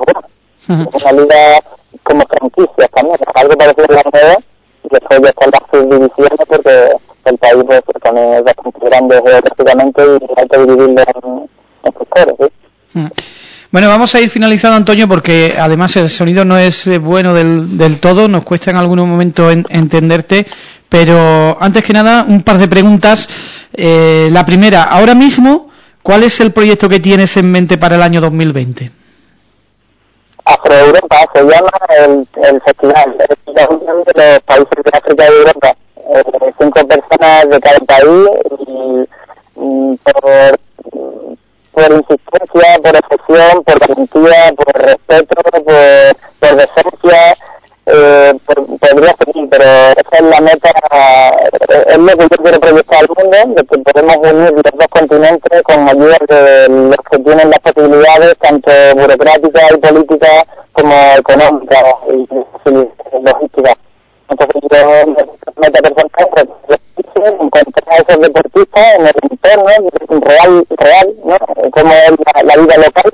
Speaker 4: Es una liga como franquicia también, algo parecido a la nueva, y después ya están las subdivisiones porque el país pues, también es bastante grande geográficamente y hay que dividirlo en, en sectores, ¿sí?
Speaker 2: Bueno, vamos a ir finalizando, Antonio, porque además el sonido no es eh, bueno del, del todo, nos cuesta en algún momento entenderte, pero antes que nada, un par de preguntas. Eh, la primera, ahora mismo, ¿cuál es el proyecto que tienes en mente para el año 2020?
Speaker 4: Afro-Europa se llama el, el festival, es de los países de África y Europa, eh, cinco personas de cada país y, y por por insistencia, por excepción, por valentía, por respeto, por, por decencia, eh, podría seguir, pero esa es la meta, eh, es lo que yo quiero proyectar al mundo, de que podemos unir los dos continentes con ayuda de los que tienen las posibilidades, tanto burocráticas y políticas como económicas y, logísticas. Entonces yo, meta personal encontrar a esos deportistas en el entorno real, real ¿no? como es la, vida local,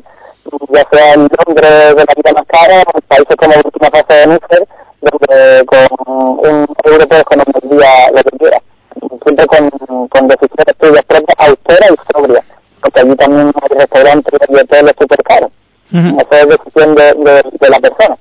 Speaker 4: ya sea en Londres de la vida más cara, en países como Burkina Faso de Níger, donde con un euro puedes comer el día lo que quieras, siempre con, con decisiones tuyas propias, austeras y sobrias, porque allí también hay restaurantes y hoteles súper caros. Eso es decisión de, de, de la persona.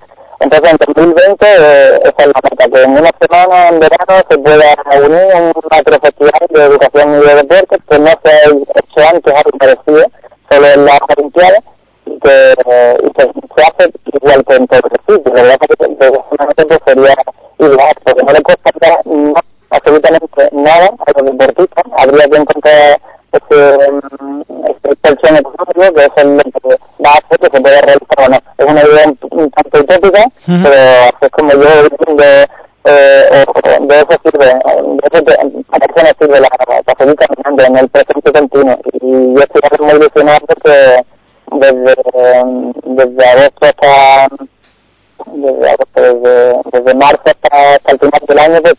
Speaker 4: Entonces, en 2020, eh, esa es la meta, que en una semana, en verano, se pueda unir un macrofestival de educación y de deportes que no se ha hecho antes algo parecido, solo en las Olimpiadas, y que, eh, y que se hace igual que en todos los sitios. La verdad que de esa pues sería igual, porque no le cuesta no, absolutamente nada a los deportistas. Habría que encontrar ese, económica, que es el que que se pueda realizar o no. Es tanto utópica, pero es como yo de, eh, de eso sirve, de eso te, para eso me sirve la, la seguir caminando en el presente continuo. Y yo estoy muy ilusionado porque desde, desde agosto hasta desde, agosto, desde, desde marzo hasta, hasta el final del año pues,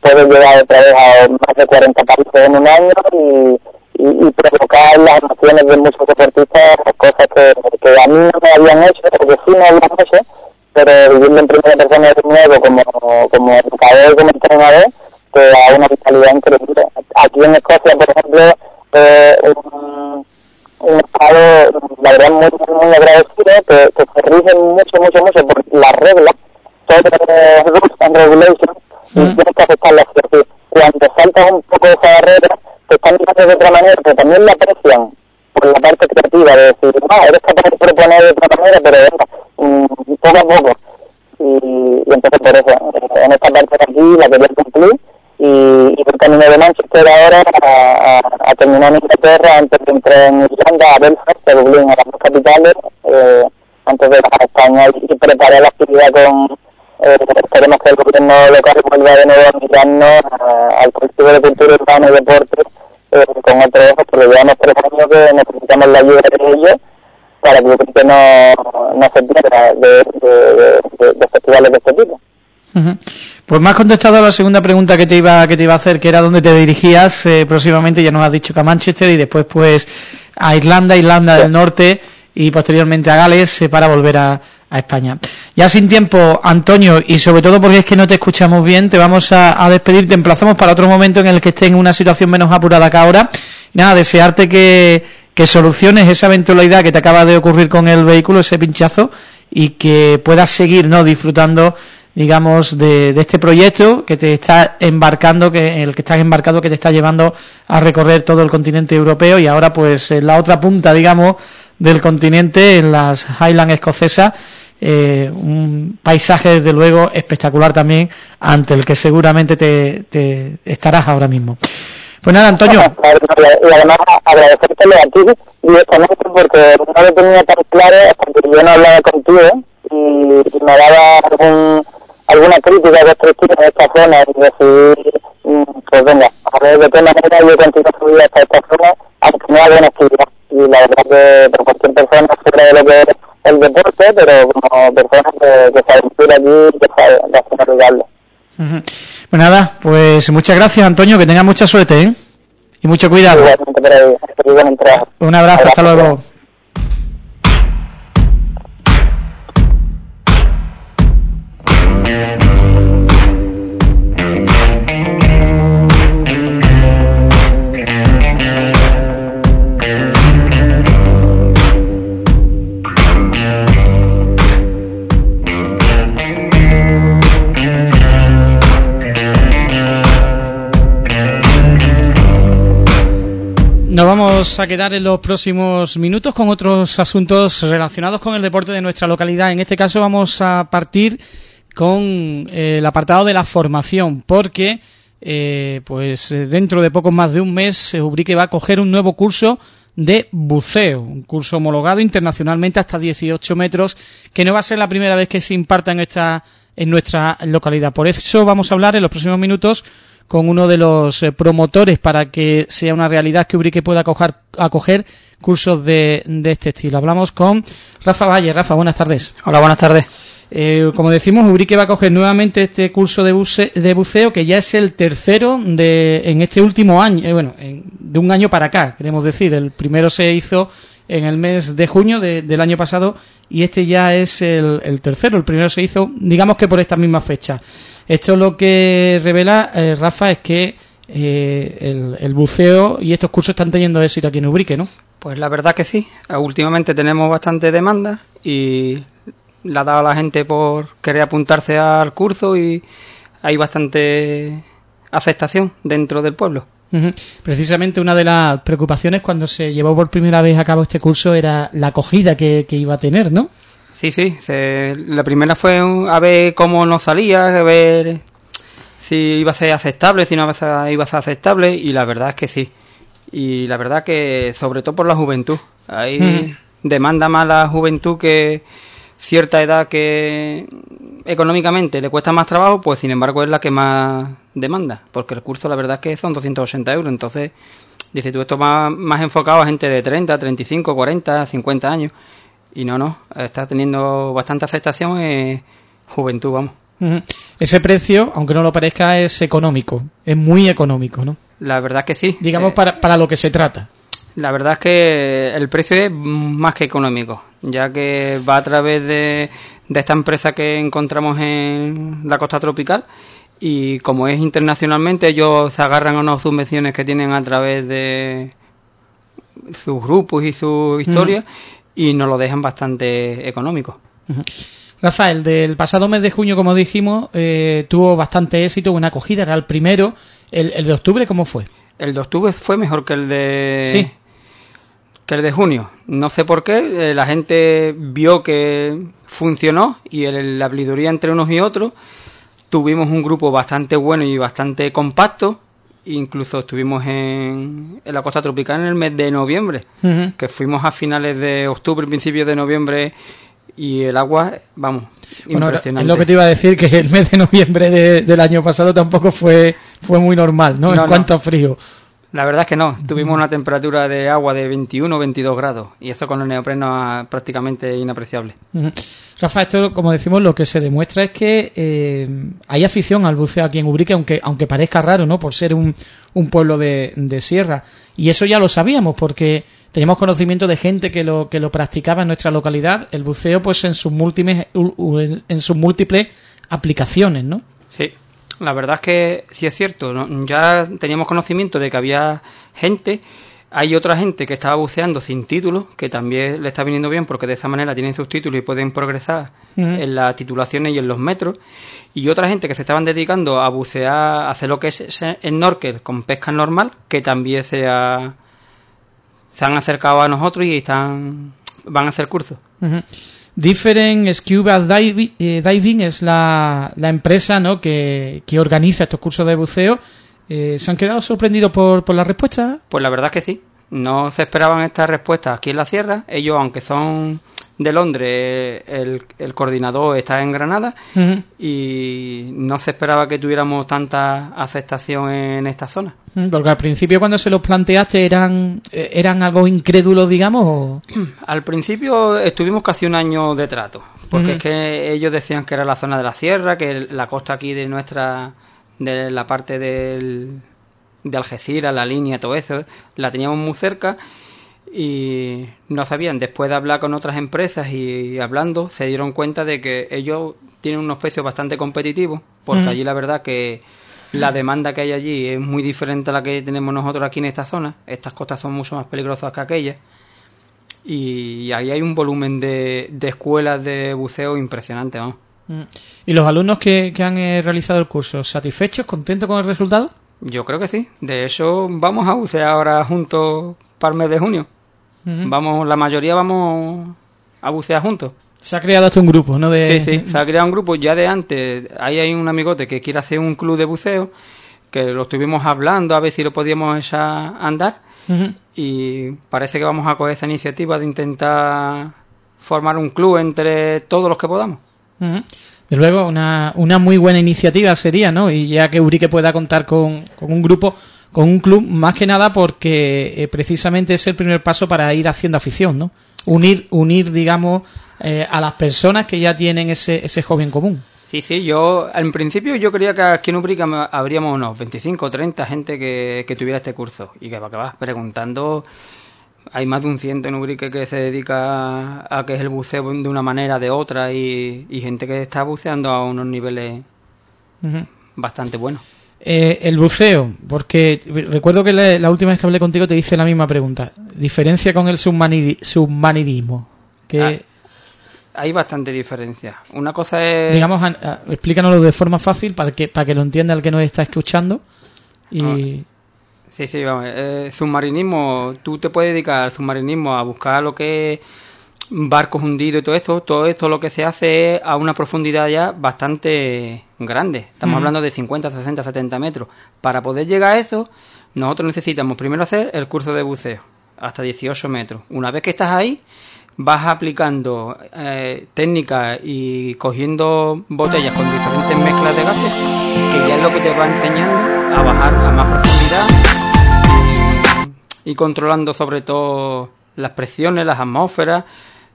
Speaker 4: puede llegar otra vez a más de 40 países en un año y, y, provocar las emociones de muchos deportistas, cosas que, que a mí no me habían hecho, porque sí me habían hecho, pero viviendo en primera persona de nuevo como, como educador como entrenador, que da una vitalidad increíble. Aquí en Escocia, por ejemplo, eh, un, un estado, la verdad, muy, muy agradecido, que, que se rige mucho, mucho, mucho por las reglas, todas las rules and regulations, y mm. tienes que aceptarlas. Cuando saltas un poco de esa barrera, de otra manera, pero también la aprecian por la parte creativa, de decir, no, eres capaz de proponer de otra manera, pero venga, mm, poco a poco. Y, entonces por eso, eh, en esta parte de aquí la quería cumplir y, y por camino de Manchester ahora a, terminar en Inglaterra antes de entrar en Irlanda, a Belfast, a Dublín, a las dos capitales, eh, antes de bajar a España y, y preparar la actividad con eh, esperemos que el gobierno local vuelva de nuevo a mirarnos al colectivo de cultura urbana y deporte eh, con otro ojo, porque llevamos tres años que necesitamos la ayuda de ellos para que no, no se pierda de, de, de, festivales de este tipo.
Speaker 2: Pues me has contestado a la segunda pregunta que te iba que te iba a hacer, que era dónde te dirigías eh, próximamente, ya nos has dicho que a Manchester y después pues a Irlanda, Irlanda del Norte y posteriormente a Gales eh, para volver a, a España. Ya sin tiempo, Antonio, y sobre todo porque es que no te escuchamos bien, te vamos a, a despedir, te emplazamos para otro momento en el que estés en una situación menos apurada que ahora. nada, desearte que, que soluciones esa eventualidad que te acaba de ocurrir con el vehículo, ese pinchazo, y que puedas seguir no disfrutando digamos, de, de, este proyecto que te está embarcando, que el que estás embarcado, que te está llevando a recorrer todo el continente europeo. Y ahora pues en la otra punta, digamos, del continente, en las Highlands escocesas, eh, un paisaje desde luego espectacular también ante el que seguramente te, te estarás ahora mismo. Pues nada, Antonio.
Speaker 4: Y además agradecértelo a ti directamente porque no lo tenía tan claro hasta que yo no hablaba contigo y, me daba algún alguna crítica constructiva en esta zona y decir, mm, pues venga, a ver de qué manera yo consigo subir hasta esta zona, aunque no haya una actividad. Y la verdad que por cualquier persona fuera de lo que el deporte, pero como persona que, que se aventura allí, que sabe, de
Speaker 2: Uh Pues nada, pues muchas gracias Antonio, que tenga mucha suerte, ¿eh? Y mucho cuidado. Un abrazo, hasta luego. Vamos a quedar en los próximos minutos con otros asuntos relacionados con el deporte de nuestra localidad. En este caso vamos a partir con eh, el apartado de la formación, porque eh, pues dentro de poco más de un mes Ubrique va a coger un nuevo curso de buceo, un curso homologado internacionalmente hasta 18 metros, que no va a ser la primera vez que se imparta en, esta, en nuestra localidad. Por eso vamos a hablar en los próximos minutos con uno de los eh, promotores para que sea una realidad que Ubrique pueda acoger, acoger cursos de, de, este estilo. Hablamos con Rafa Valle. Rafa, buenas tardes.
Speaker 5: Hola, buenas tardes.
Speaker 2: Eh, como decimos, Ubrique va a coger nuevamente este curso de, buce, de buceo que ya es el tercero de, en este último año, eh, bueno, en, de un año para acá, queremos decir. El primero se hizo en el mes de junio de, del año pasado y este ya es el, el tercero. El primero se hizo, digamos que por esta misma fecha. Esto lo que revela, eh, Rafa, es que eh, el, el, buceo y estos cursos están teniendo éxito aquí en Ubrique, ¿no?
Speaker 5: Pues la verdad que sí. Últimamente tenemos bastante demanda y la ha dado a la gente por querer apuntarse al curso y hay bastante aceptación dentro del pueblo.
Speaker 2: Uh -huh. Precisamente una de las preocupaciones cuando se llevó por primera vez a cabo este curso era la acogida que, que iba a tener, ¿no?
Speaker 5: Sí, sí. Se, la primera fue a ver cómo nos salía, a ver si iba a ser aceptable, si no iba a ser aceptable, y la verdad es que sí. Y la verdad que, sobre todo por la juventud. Hay mm. demanda más la juventud que cierta edad que económicamente le cuesta más trabajo, pues sin embargo es la que más demanda. Porque el curso, la verdad es que son 280 euros. Entonces, dice tú, esto más, más enfocado a gente de 30, 35, 40, 50 años. Y no, no, está teniendo bastante aceptación en juventud, vamos.
Speaker 2: Uh -huh. Ese precio, aunque no lo parezca, es económico, es muy económico, ¿no?
Speaker 5: La verdad que sí.
Speaker 2: Digamos, eh, para, para lo que se trata.
Speaker 5: La verdad es que el precio es más que económico, ya que va a través de, de esta empresa que encontramos en la costa tropical y como es internacionalmente, ellos se agarran a unas subvenciones que tienen a través de sus grupos y su historia. Uh -huh y nos lo dejan bastante económico.
Speaker 2: Uh -huh. Rafael, del pasado mes de junio, como dijimos, eh, tuvo bastante éxito, buena acogida, era el primero. El, el, de octubre cómo fue?
Speaker 5: El de octubre fue mejor que el de...
Speaker 2: Sí.
Speaker 5: Que el de junio. No sé por qué, eh, la gente vio que funcionó y el, la habiliduría entre unos y otros. Tuvimos un grupo bastante bueno y bastante compacto incluso estuvimos en, en, la costa tropical en el mes de noviembre, uh -huh. que fuimos a finales de octubre, principios de noviembre, y el agua, vamos,
Speaker 2: bueno, impresionante. Es lo que te iba a decir, que el mes de noviembre de, del año pasado tampoco fue, fue muy normal, ¿no? no en cuanto no. a frío.
Speaker 5: La verdad es que no, tuvimos una temperatura de agua de 21 o 22 grados y eso con el neopreno prácticamente inapreciable.
Speaker 2: Uh -huh. Rafa, esto como decimos lo que se demuestra es que eh, hay afición al buceo aquí en Ubrique, aunque aunque parezca raro, ¿no? Por ser un, un pueblo de, de, sierra. Y eso ya lo sabíamos porque teníamos conocimiento de gente que lo que lo practicaba en nuestra localidad, el buceo pues en sus múltiples en sus múltiples aplicaciones, ¿no?
Speaker 5: Sí. La verdad es que sí es cierto, ¿no? ya teníamos conocimiento de que había gente, hay otra gente que estaba buceando sin título, que también le está viniendo bien porque de esa manera tienen sus títulos y pueden progresar uh -huh. en las titulaciones y en los metros, y otra gente que se estaban dedicando a bucear, a hacer lo que es el snorkel con pesca normal, que también se, ha, se han acercado a nosotros y están van a hacer cursos.
Speaker 2: Uh -huh. Different Scuba Diving, eh, Diving es la, la empresa ¿no? que, que, organiza estos cursos de buceo. Eh, ¿Se han quedado sorprendidos por, por la respuesta?
Speaker 5: Pues la verdad es que sí. No se esperaban estas respuestas aquí en la sierra. Ellos, aunque son de Londres, el, el coordinador está en Granada y no se esperaba que tuviéramos tanta aceptación en esta zona.
Speaker 2: Porque al principio cuando se los planteaste eran, eh, eran algo incrédulos, digamos, o...
Speaker 5: Al principio estuvimos casi un año de trato, porque es que ellos decían que era la zona de la sierra, que la costa aquí de nuestra, de la parte del, de Algeciras, la línea, todo eso, la teníamos muy cerca y no sabían. Después de hablar con otras empresas y hablando, se dieron cuenta de que ellos tienen unos precios bastante competitivos, porque allí la verdad que la demanda que hay allí es muy diferente a la que tenemos nosotros aquí en esta zona. Estas costas son mucho más peligrosas que aquellas. Y ahí hay un volumen de, de escuelas de buceo impresionante, vamos.
Speaker 2: Mm. ¿Y los alumnos que, que han eh, realizado el curso, satisfechos, contentos con el resultado?
Speaker 5: Yo creo que sí. De hecho, vamos a bucear ahora juntos para el mes de junio. Vamos, la mayoría vamos a bucear juntos.
Speaker 2: Se ha creado hasta un grupo, ¿no? De...
Speaker 5: Sí, sí, se ha creado un grupo ya de antes. Ahí hay un amigote que quiere hacer un club de buceo, que lo estuvimos hablando a ver si lo podíamos echar a andar. Y parece que vamos a coger esa iniciativa de intentar formar un club entre todos los que podamos.
Speaker 2: Ujú. De luego, una, una muy buena iniciativa sería, ¿no? Y ya que Urique pueda contar con, con un grupo, con un club, más que nada porque eh, precisamente es el primer paso para ir haciendo afición, ¿no? Unir, unir digamos, eh, a las personas que ya tienen ese, ese hobby en común.
Speaker 5: Sí, sí, yo en principio yo creía que aquí en Ubrica habríamos unos 25 o 30 gente que, que tuviera este curso y que, vas preguntando, hay más de un ciento en Ubrique que se dedica a, a que es el buceo de una manera, de otra y, y gente que está buceando a unos niveles bastante buenos.
Speaker 2: Eh, el buceo, porque recuerdo que la, la última vez que hablé contigo te hice la misma pregunta. Diferencia con el submariri- submarinismo. Que,
Speaker 5: Ah, Hay bastante diferencia. Una cosa es...
Speaker 2: digamos, an- a- explícanoslo de forma fácil para que, para que lo entienda el que nos está escuchando. Y,
Speaker 5: Sí, sí, vamos. eh, submarinismo, tú te puedes dedicar al submarinismo a buscar lo que es barcos hundidos y todo esto. Todo esto lo que se hace es a una profundidad ya bastante grande. Estamos hablando de 50, 60, 70 metros. Para poder llegar a eso, nosotros necesitamos primero hacer el curso de buceo, hasta 18 metros. Una vez que estás ahí, vas aplicando eh, técnicas y cogiendo botellas con diferentes mezclas de gases, que ya es lo que te va enseñando a bajar a más profundidad y controlando sobre todo las presiones, las atmósferas,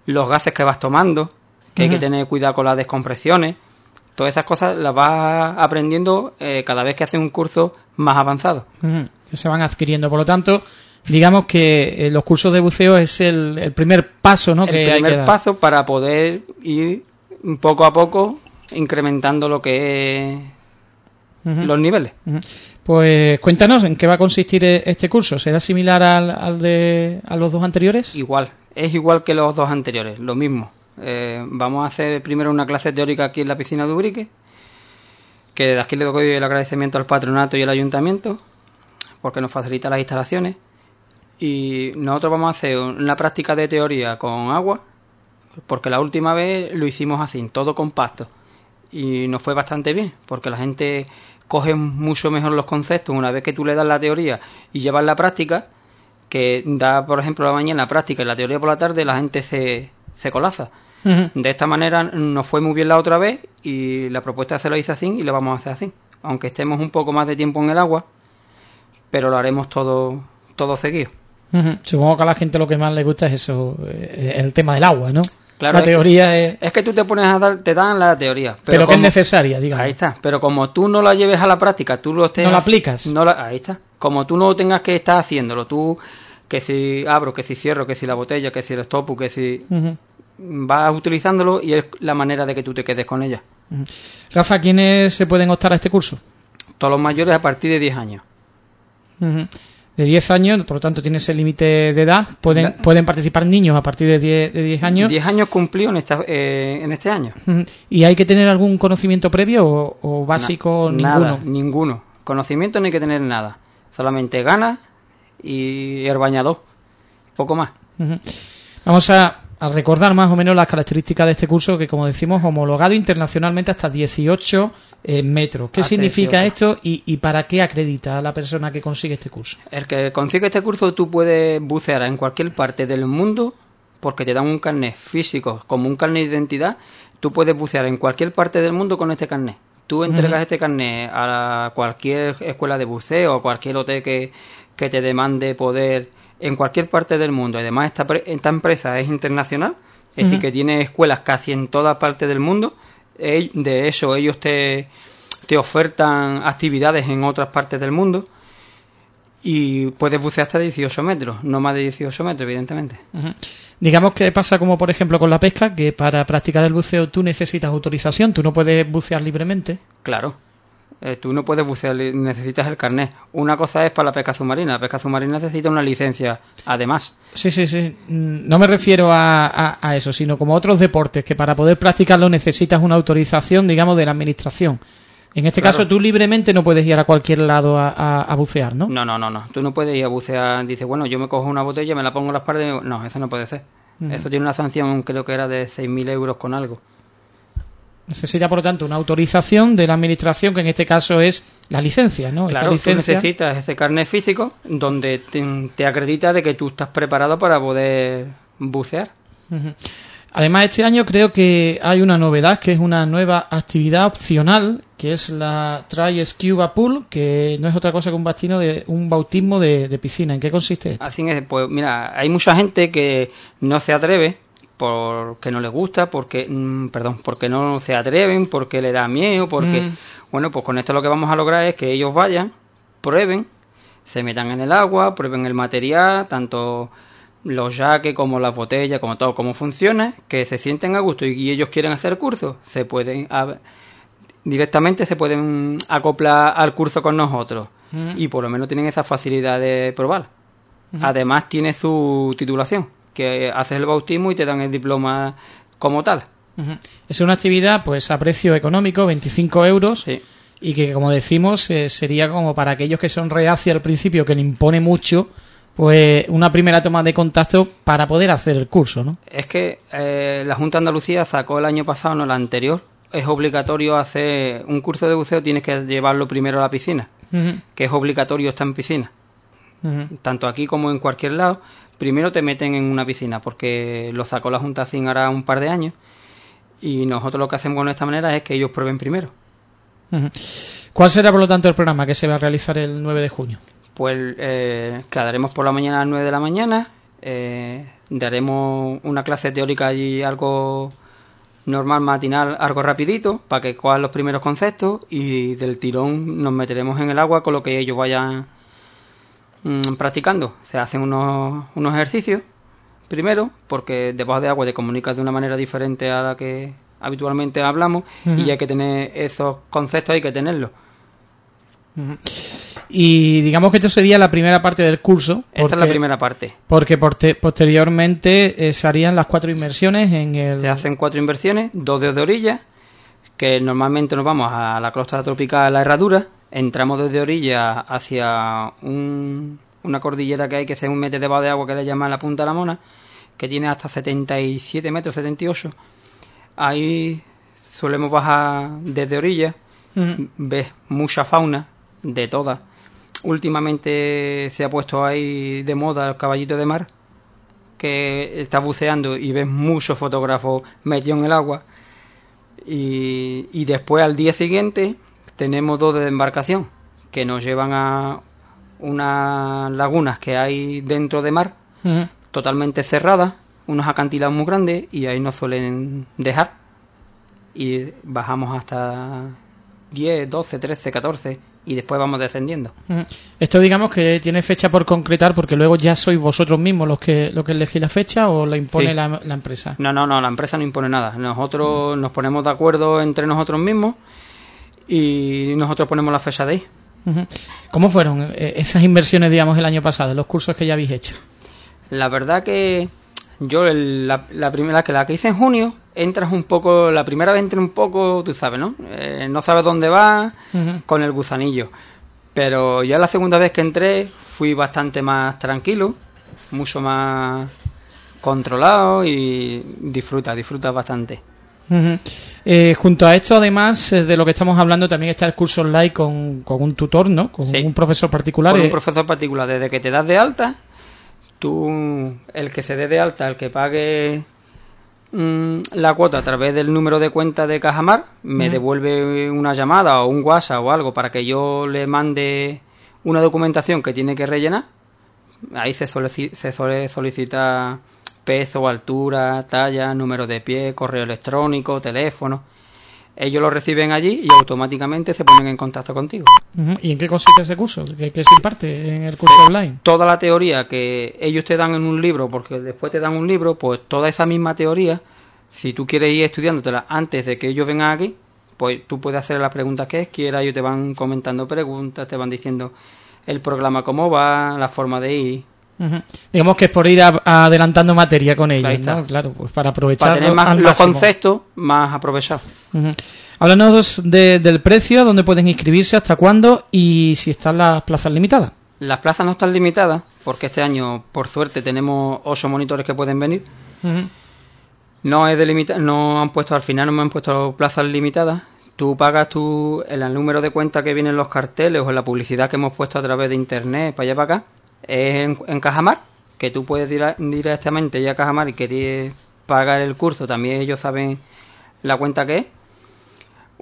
Speaker 5: los gases que vas tomando, que hay que tener cuidado con las descompresiones. Todas esas cosas las vas aprendiendo eh, cada vez que haces un curso más avanzado.
Speaker 2: que se van adquiriendo. Por lo tanto, digamos que eh, los cursos de buceo es el, el primer paso, ¿no?
Speaker 5: el
Speaker 2: que hay que
Speaker 5: primer paso para poder ir poco a poco incrementando lo que es Los niveles.
Speaker 2: Pues cuéntanos en qué va a consistir eh, este curso. ¿Será similar al, al de a los dos anteriores?
Speaker 5: Igual, es igual que los dos anteriores, lo mismo. Eh, vamos a hacer primero una clase teórica aquí en la piscina de Ubrique, que desde aquí le doy el agradecimiento al patronato y al ayuntamiento, porque nos facilita las instalaciones. Y nosotros vamos a hacer una práctica de teoría con agua, porque la última vez lo hicimos así, todo compacto. Y nos fue bastante bien, porque la gente coge mucho mejor los conceptos una vez que tú le das la teoría y llevas la práctica, que da, por ejemplo, la mañana práctica y la teoría por la tarde, la gente se, se colaza. De esta manera nos fue muy bien la otra vez y la propuesta se lo hice así y lo vamos a hacer así. Aunque estemos un poco más de tiempo en el agua, pero lo haremos todo, todo seguido.
Speaker 2: Supongo que a la gente lo que más le gusta es eso, eh, el tema del agua, ¿no?
Speaker 5: Claro,
Speaker 2: la
Speaker 5: es que-
Speaker 2: teoría es...
Speaker 5: Es que tú te pones a dar, te dan la teoría.
Speaker 2: Pero, que es necesaria, digamos.
Speaker 5: Ahí está. Pero como tú no la lleves a la práctica, tú lo estés...
Speaker 2: No la aplicas.
Speaker 5: No la- ahí está. Como tú no tengas que estar haciéndolo, tú que si abro, que si cierro, que si la botella, que si el estopu, que si
Speaker 2: Ujú.
Speaker 5: vas utilizándolo y es la manera de que tú te quedes con ella.
Speaker 2: Ujú. Rafa, ¿quiénes se pueden optar a este curso?
Speaker 5: Todos los mayores a partir de 10 años.
Speaker 2: Ujú. De 10 años, por lo tanto tiene ese límite de edad. Pueden, pueden participar niños a partir de 10, de 10 años.
Speaker 5: 10 años cumplió en, esta, eh, en este año.
Speaker 2: ¿Y hay que tener algún conocimiento previo o, o básico ninguno?
Speaker 5: Nada, ninguno. Conocimiento no hay que tener nada. Solamente ganas y el bañador. Poco más.
Speaker 2: Vamos a, a recordar más o menos las características de este curso que, como decimos, homologado internacionalmente hasta 18 eh, metros. ¿Qué significa
Speaker 5: 18.
Speaker 2: esto y, y para qué acredita a la persona que consigue este curso?
Speaker 5: El que consigue este curso, tú puedes bucear en cualquier parte del mundo porque te dan un carnet físico como un carnet de identidad. Tú puedes bucear en cualquier parte del mundo con este carnet. Tú entregas este carnet a cualquier escuela de buceo o cualquier hotel que, que te demande poder en cualquier parte del mundo. Además, esta, esta empresa es internacional, es decir, que tiene escuelas casi en toda parte del mundo. De eso, ellos te, te ofertan actividades en otras partes del mundo y puedes bucear hasta 18 metros, no más de 18 metros, evidentemente.
Speaker 2: Digamos que pasa como, por ejemplo, con la pesca, que para practicar el buceo tú necesitas autorización, tú no puedes bucear libremente.
Speaker 5: Claro. Eh, tú no puedes bucear, necesitas el carnet. Una cosa es para la pesca submarina. La pesca submarina necesita una licencia, además.
Speaker 2: Sí, sí, sí. Mm, no me refiero a, a, eso, sino como otros deportes, que para poder practicarlo necesitas una autorización, digamos, de la administración. En este caso, tú libremente no puedes ir a cualquier lado a, bucear, ¿no?
Speaker 5: No, no, no, no. Tú no puedes ir a bucear. Dice, bueno, yo me cojo una botella, me la pongo en las paredes. No, eso no puede ser. Eso tiene una sanción, creo que era de 6.000 euros con algo.
Speaker 2: Necesita, por lo tanto, una autorización de la administración, que en este caso es la licencia, ¿no?
Speaker 5: Claro,
Speaker 2: licencia...
Speaker 5: necesitas ese carnet físico donde te, acredita de que tú estás preparado para poder bucear.
Speaker 2: Además, este año creo que hay una novedad, que es una nueva actividad opcional, que es la Try Scuba Pool, que no es otra cosa que un, bastino de, un bautismo de, piscina. ¿En qué consiste esto?
Speaker 5: Así es, pues mira, hay mucha gente que no se atreve porque no les gusta, porque, mm, perdón, porque no se atreven, porque le da miedo, porque, mm. bueno, pues con esto lo que vamos a lograr es que ellos vayan, prueben, se metan en el agua, prueben el material, tanto los jaques como las botellas, como todo, cómo funciona, que se sienten a gusto y, ellos quieren hacer curso, se pueden directamente se pueden acoplar al curso con nosotros mm. y por lo menos tienen esa facilidad de probar. Además tiene su titulación, que haces el bautismo y te dan el diploma como tal.
Speaker 2: Es una actividad pues a precio económico, 25 euros. Y que, como decimos, eh, sería como para aquellos que son reacios al principio, que le impone mucho, pues una primera toma de contacto para poder hacer el curso, ¿no?
Speaker 5: Es que eh, la Junta de Andalucía sacó el año pasado, no el anterior, es obligatorio hacer un curso de buceo, tienes que llevarlo primero a la piscina, que es obligatorio estar en piscina. Tanto aquí como en cualquier lado, primero te meten en una piscina, porque lo sacó la Junta sin ahora un par de años, y nosotros lo que hacemos de esta manera es que ellos prueben primero.
Speaker 2: ¿Cuál será, por lo tanto, el programa que se va a realizar el 9 de junio?
Speaker 5: pues eh, quedaremos por la mañana a las 9 de la mañana, eh, daremos una clase teórica allí algo normal, matinal, algo rapidito, para que cojan los primeros conceptos y del tirón nos meteremos en el agua con lo que ellos vayan mm, practicando. Se hacen unos, unos ejercicios primero, porque debajo de agua te comunicas de una manera diferente a la que habitualmente hablamos y hay que tener esos conceptos, hay que tenerlos.
Speaker 2: Y digamos que esto sería la primera parte del curso.
Speaker 5: Esta es la primera parte.
Speaker 2: Porque posteriormente eh, se harían las cuatro inversiones en el...
Speaker 5: Se hacen cuatro inversiones, dos de orilla, que normalmente nos vamos a la costa tropical, la herradura, entramos desde orilla hacia una cordillera que hay que hacer un metro debajo de agua que le llaman la Punta de la Mona, que tiene hasta 77 metros, 78. Ahí solemos bajar desde orilla, ves mucha fauna de todas últimamente se ha puesto ahí de moda el caballito de mar, que está buceando y ves muchos fotógrafos metidos en el agua. Y, después al día siguiente tenemos dos de embarcación que nos llevan a unas lagunas que hay dentro de mar, totalmente cerradas, unos acantilados muy grandes y ahí nos suelen dejar. Y bajamos hasta 10, 12, 13, 14 y después vamos descendiendo.
Speaker 2: Esto digamos que tiene fecha por concretar porque luego ya sois vosotros mismos los que los que elegís la fecha o la impone la, empresa.
Speaker 5: No, no, no, la empresa no impone nada. Nosotros nos ponemos de acuerdo entre nosotros mismos y nosotros ponemos la fecha de ahí.
Speaker 2: ¿Cómo fueron eh, esas inversiones, digamos, el año pasado, los cursos que ya habéis hecho?
Speaker 5: La verdad que yo la, la primera que la que hice en junio entras un poco, la primera vez entré un poco, tú sabes, ¿no? Eh, no sabes dónde vas con el gusanillo. Pero ya la segunda vez que entré fui bastante más tranquilo, mucho más controlado y disfruta, disfruta bastante.
Speaker 2: Eh, junto a esto, además, eh, de lo que estamos hablando, también está el curso online con, con un tutor, ¿no? Con un profesor particular.
Speaker 5: Con un profesor particular. Desde que te das de alta, tú, el que se dé de alta, el que pague mm, la cuota a través del número de cuenta de Cajamar, me devuelve una llamada o un WhatsApp o algo para que yo le mande una documentación que tiene que rellenar. Ahí se, se suele solicitar peso, altura, talla, número de pie, correo electrónico, teléfono ellos lo reciben allí y automáticamente se ponen en contacto contigo.
Speaker 2: ¿Y en qué consiste ese curso? ¿Qué, se imparte en el curso online?
Speaker 5: Toda la teoría que ellos te dan en un libro, porque después te dan un libro, pues toda esa misma teoría, si tú quieres ir estudiándotela antes de que ellos vengan aquí, pues tú puedes hacer las preguntas que quieras, ellos te van comentando preguntas, te van diciendo el programa cómo va, la forma de ir.
Speaker 2: Digamos que es por ir adelantando materia con ellos, ¿no? Claro, pues para aprovechar
Speaker 5: para tener más los conceptos más aprovechados.
Speaker 2: Háblanos del precio, dónde pueden inscribirse, hasta cuándo y si están las plazas limitadas.
Speaker 5: Las plazas no están limitadas porque este año, por suerte, tenemos ocho monitores que pueden venir. No es de no han puesto al final no me han puesto plazas limitadas. Tú pagas tu el número de cuenta que vienen los carteles o en la publicidad que hemos puesto a través de internet para allá para acá es en, Cajamar, que tú puedes ir directamente ya a Cajamar y querer pagar el curso, también ellos saben la cuenta que es.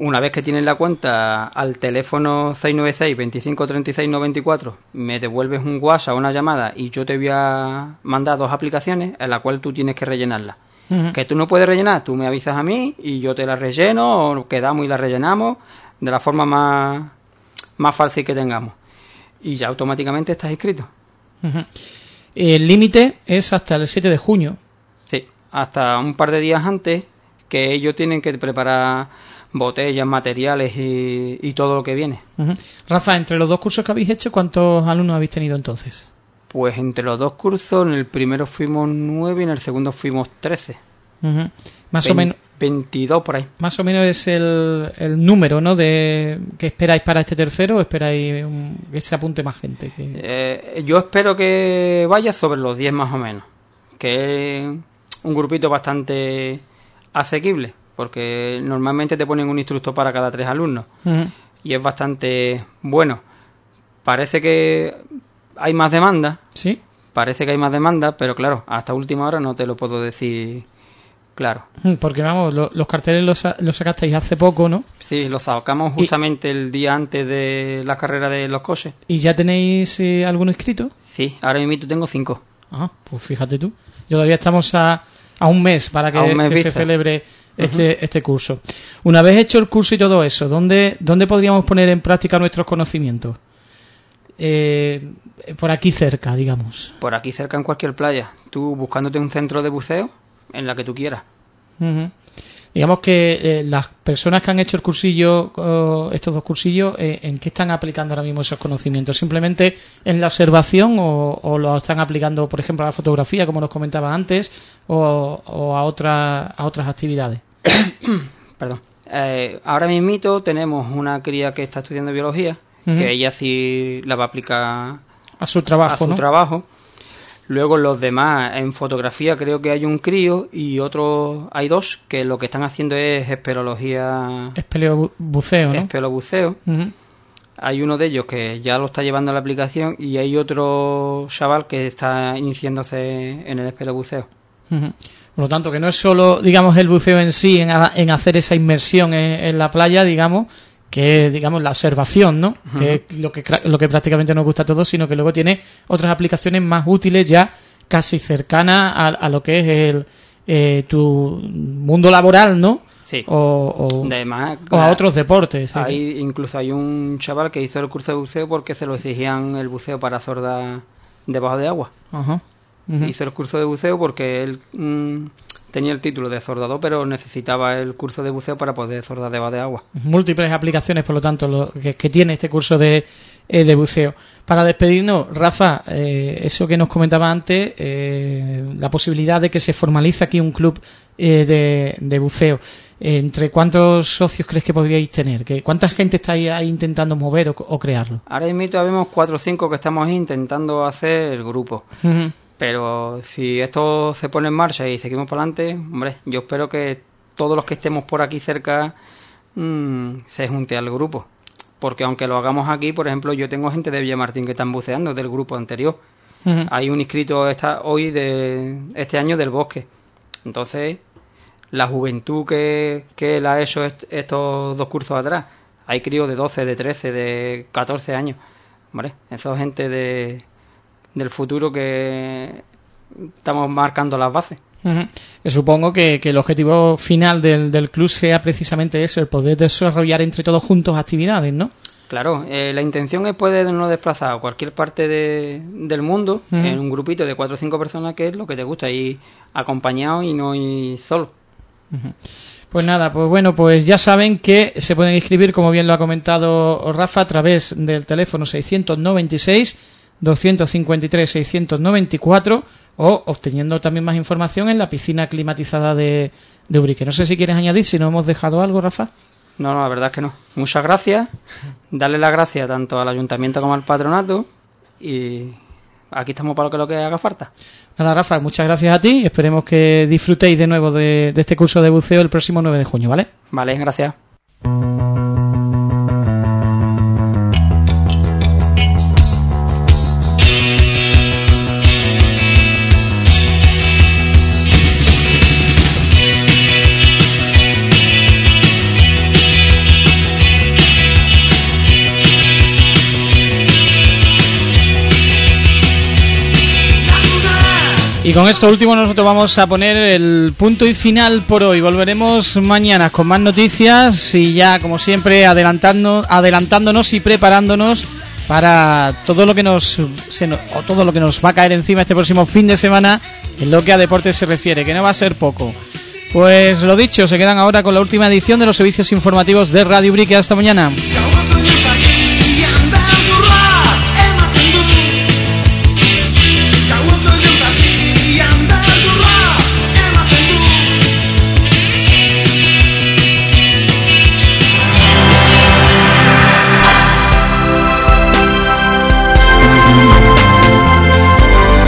Speaker 5: Una vez que tienen la cuenta al teléfono 696 2536 94, me devuelves un WhatsApp o una llamada y yo te voy a mandar dos aplicaciones en la cual tú tienes que rellenarla. Que tú no puedes rellenar, tú me avisas a mí y yo te la relleno o quedamos y la rellenamos de la forma más, más fácil que tengamos. Y ya automáticamente estás inscrito.
Speaker 2: El límite es hasta el 7 de junio.
Speaker 5: Sí, hasta un par de días antes que ellos tienen que preparar botellas, materiales y, todo lo que viene.
Speaker 2: Rafa, entre los dos cursos que habéis hecho, ¿cuántos alumnos habéis tenido entonces?
Speaker 5: Pues entre los dos cursos, en el primero fuimos nueve y en el segundo fuimos trece.
Speaker 2: Más o menos.
Speaker 5: 22 por ahí.
Speaker 2: Más o menos es el, el número, ¿no? De que esperáis para este tercero o esperáis que se apunte más gente.
Speaker 5: Eh, yo espero que vaya sobre los 10 más o menos. Que es un grupito bastante asequible, porque normalmente te ponen un instructor para cada tres alumnos. Y es bastante bueno. Parece que hay más demanda.
Speaker 2: Sí.
Speaker 5: Parece que hay más demanda, pero claro, hasta última hora no te lo puedo decir Claro.
Speaker 2: Porque vamos, los carteles los, los, sacasteis hace poco, ¿no?
Speaker 5: Sí, los sacamos justamente el día antes de la carrera de los coches.
Speaker 2: ¿Y ya tenéis eh, alguno inscrito?
Speaker 5: Sí, ahora mismo tengo cinco.
Speaker 2: Ah, pues fíjate tú. Todavía estamos a, a un mes para que, se celebre este, este curso. Una vez hecho el curso y todo eso, ¿dónde, dónde podríamos poner en práctica nuestros conocimientos? Eh, por aquí cerca, digamos.
Speaker 5: Por aquí cerca en cualquier playa. Tú buscándote un centro de buceo en la que tú quieras.
Speaker 2: Digamos que eh, las personas que han hecho el cursillo, estos dos cursillos, eh, ¿en qué están aplicando ahora mismo esos conocimientos? ¿Simplemente en la observación o, lo están aplicando, por ejemplo, a la fotografía, como nos comentaba antes, o, a, otra, a otras actividades?
Speaker 5: Perdón. Eh, ahora mismo tenemos una cría que está estudiando biología, que ella sí la va a aplicar
Speaker 2: a su trabajo. A
Speaker 5: su trabajo Luego los demás, en fotografía creo que hay un crío y otro, hay dos que lo que están haciendo es espeleología.
Speaker 2: Espeleobuceo, ¿no?
Speaker 5: Espeleobuceo. Hay uno de ellos que ya lo está llevando a la aplicación y hay otro chaval que está iniciándose en el espeleobuceo.
Speaker 2: Por lo tanto, que no es solo, digamos, el buceo en sí, en, hacer esa inmersión en la playa, digamos, que es, digamos, la observación, ¿no? que es lo que, lo que prácticamente nos gusta a todos, sino que luego tiene otras aplicaciones más útiles ya casi cercanas a, lo que es el, eh, tu mundo laboral, ¿no?
Speaker 5: Sí.
Speaker 2: O, o, a otros deportes.
Speaker 5: Hay, incluso hay un chaval que hizo el curso de buceo porque se lo exigían el buceo para sorda debajo de agua. Ajá. Hizo el curso de buceo porque él... Mm, tenía el título de soldador, pero necesitaba el curso de buceo para poder sordar debajo de agua.
Speaker 2: Múltiples aplicaciones, por lo tanto, lo que, tiene este curso de, eh, de buceo. Para despedirnos, Rafa, eh, eso que nos comentaba antes, eh, la posibilidad de que se formalice aquí un club de, de, buceo. ¿Entre cuántos socios crees que podríais tener? ¿Que, ¿Cuánta gente estáis ahí intentando mover o, crearlo?
Speaker 5: Ahora mismo vemos cuatro o cinco que estamos intentando hacer el grupo. Pero si esto se pone en marcha y seguimos para adelante, hombre, yo espero que todos los que estemos por aquí cerca mmm, se junte al grupo. Porque aunque lo hagamos aquí, por ejemplo, yo tengo gente de Villamartín que están buceando del grupo anterior. Hay un inscrito esta, hoy de este año del bosque. Entonces, la juventud que, que la ha hecho estos dos cursos atrás, hay críos de 12, de 13, de 14 años. ¿Vale? Esa gente de, del futuro que estamos marcando las bases.
Speaker 2: Supongo que, el objetivo final del, del club sea precisamente eso, el poder desarrollar entre todos juntos actividades, ¿no?
Speaker 5: Claro, eh, la intención es poder no desplazar a cualquier parte de, del mundo en un grupito de cuatro o cinco personas que es lo que te gusta, ir acompañado y no ir solo.
Speaker 2: Pues nada, pues bueno, pues ya saben que se pueden inscribir, como bien lo ha comentado Rafa, a través del teléfono 696 253 694 o obteniendo también más información en la piscina climatizada de, de Urique. No sé si quieres añadir, si no hemos dejado algo, Rafa.
Speaker 5: No, no, la verdad es que no. Muchas gracias. Darle las gracias tanto al ayuntamiento como al patronato y aquí estamos para lo que, lo que haga falta.
Speaker 2: Nada, Rafa, muchas gracias a ti. Esperemos que disfrutéis de nuevo de, de este curso de buceo el próximo 9 de junio, ¿vale?
Speaker 5: Vale, gracias.
Speaker 2: Y con esto último nosotros vamos a poner el punto y final por hoy. Volveremos mañana con más noticias y ya como siempre adelantando, adelantándonos y preparándonos para todo lo que nos todo lo que nos va a caer encima este próximo fin de semana en lo que a deportes se refiere, que no va a ser poco. Pues lo dicho, se quedan ahora con la última edición de los servicios informativos de Radio Brique. Hasta mañana.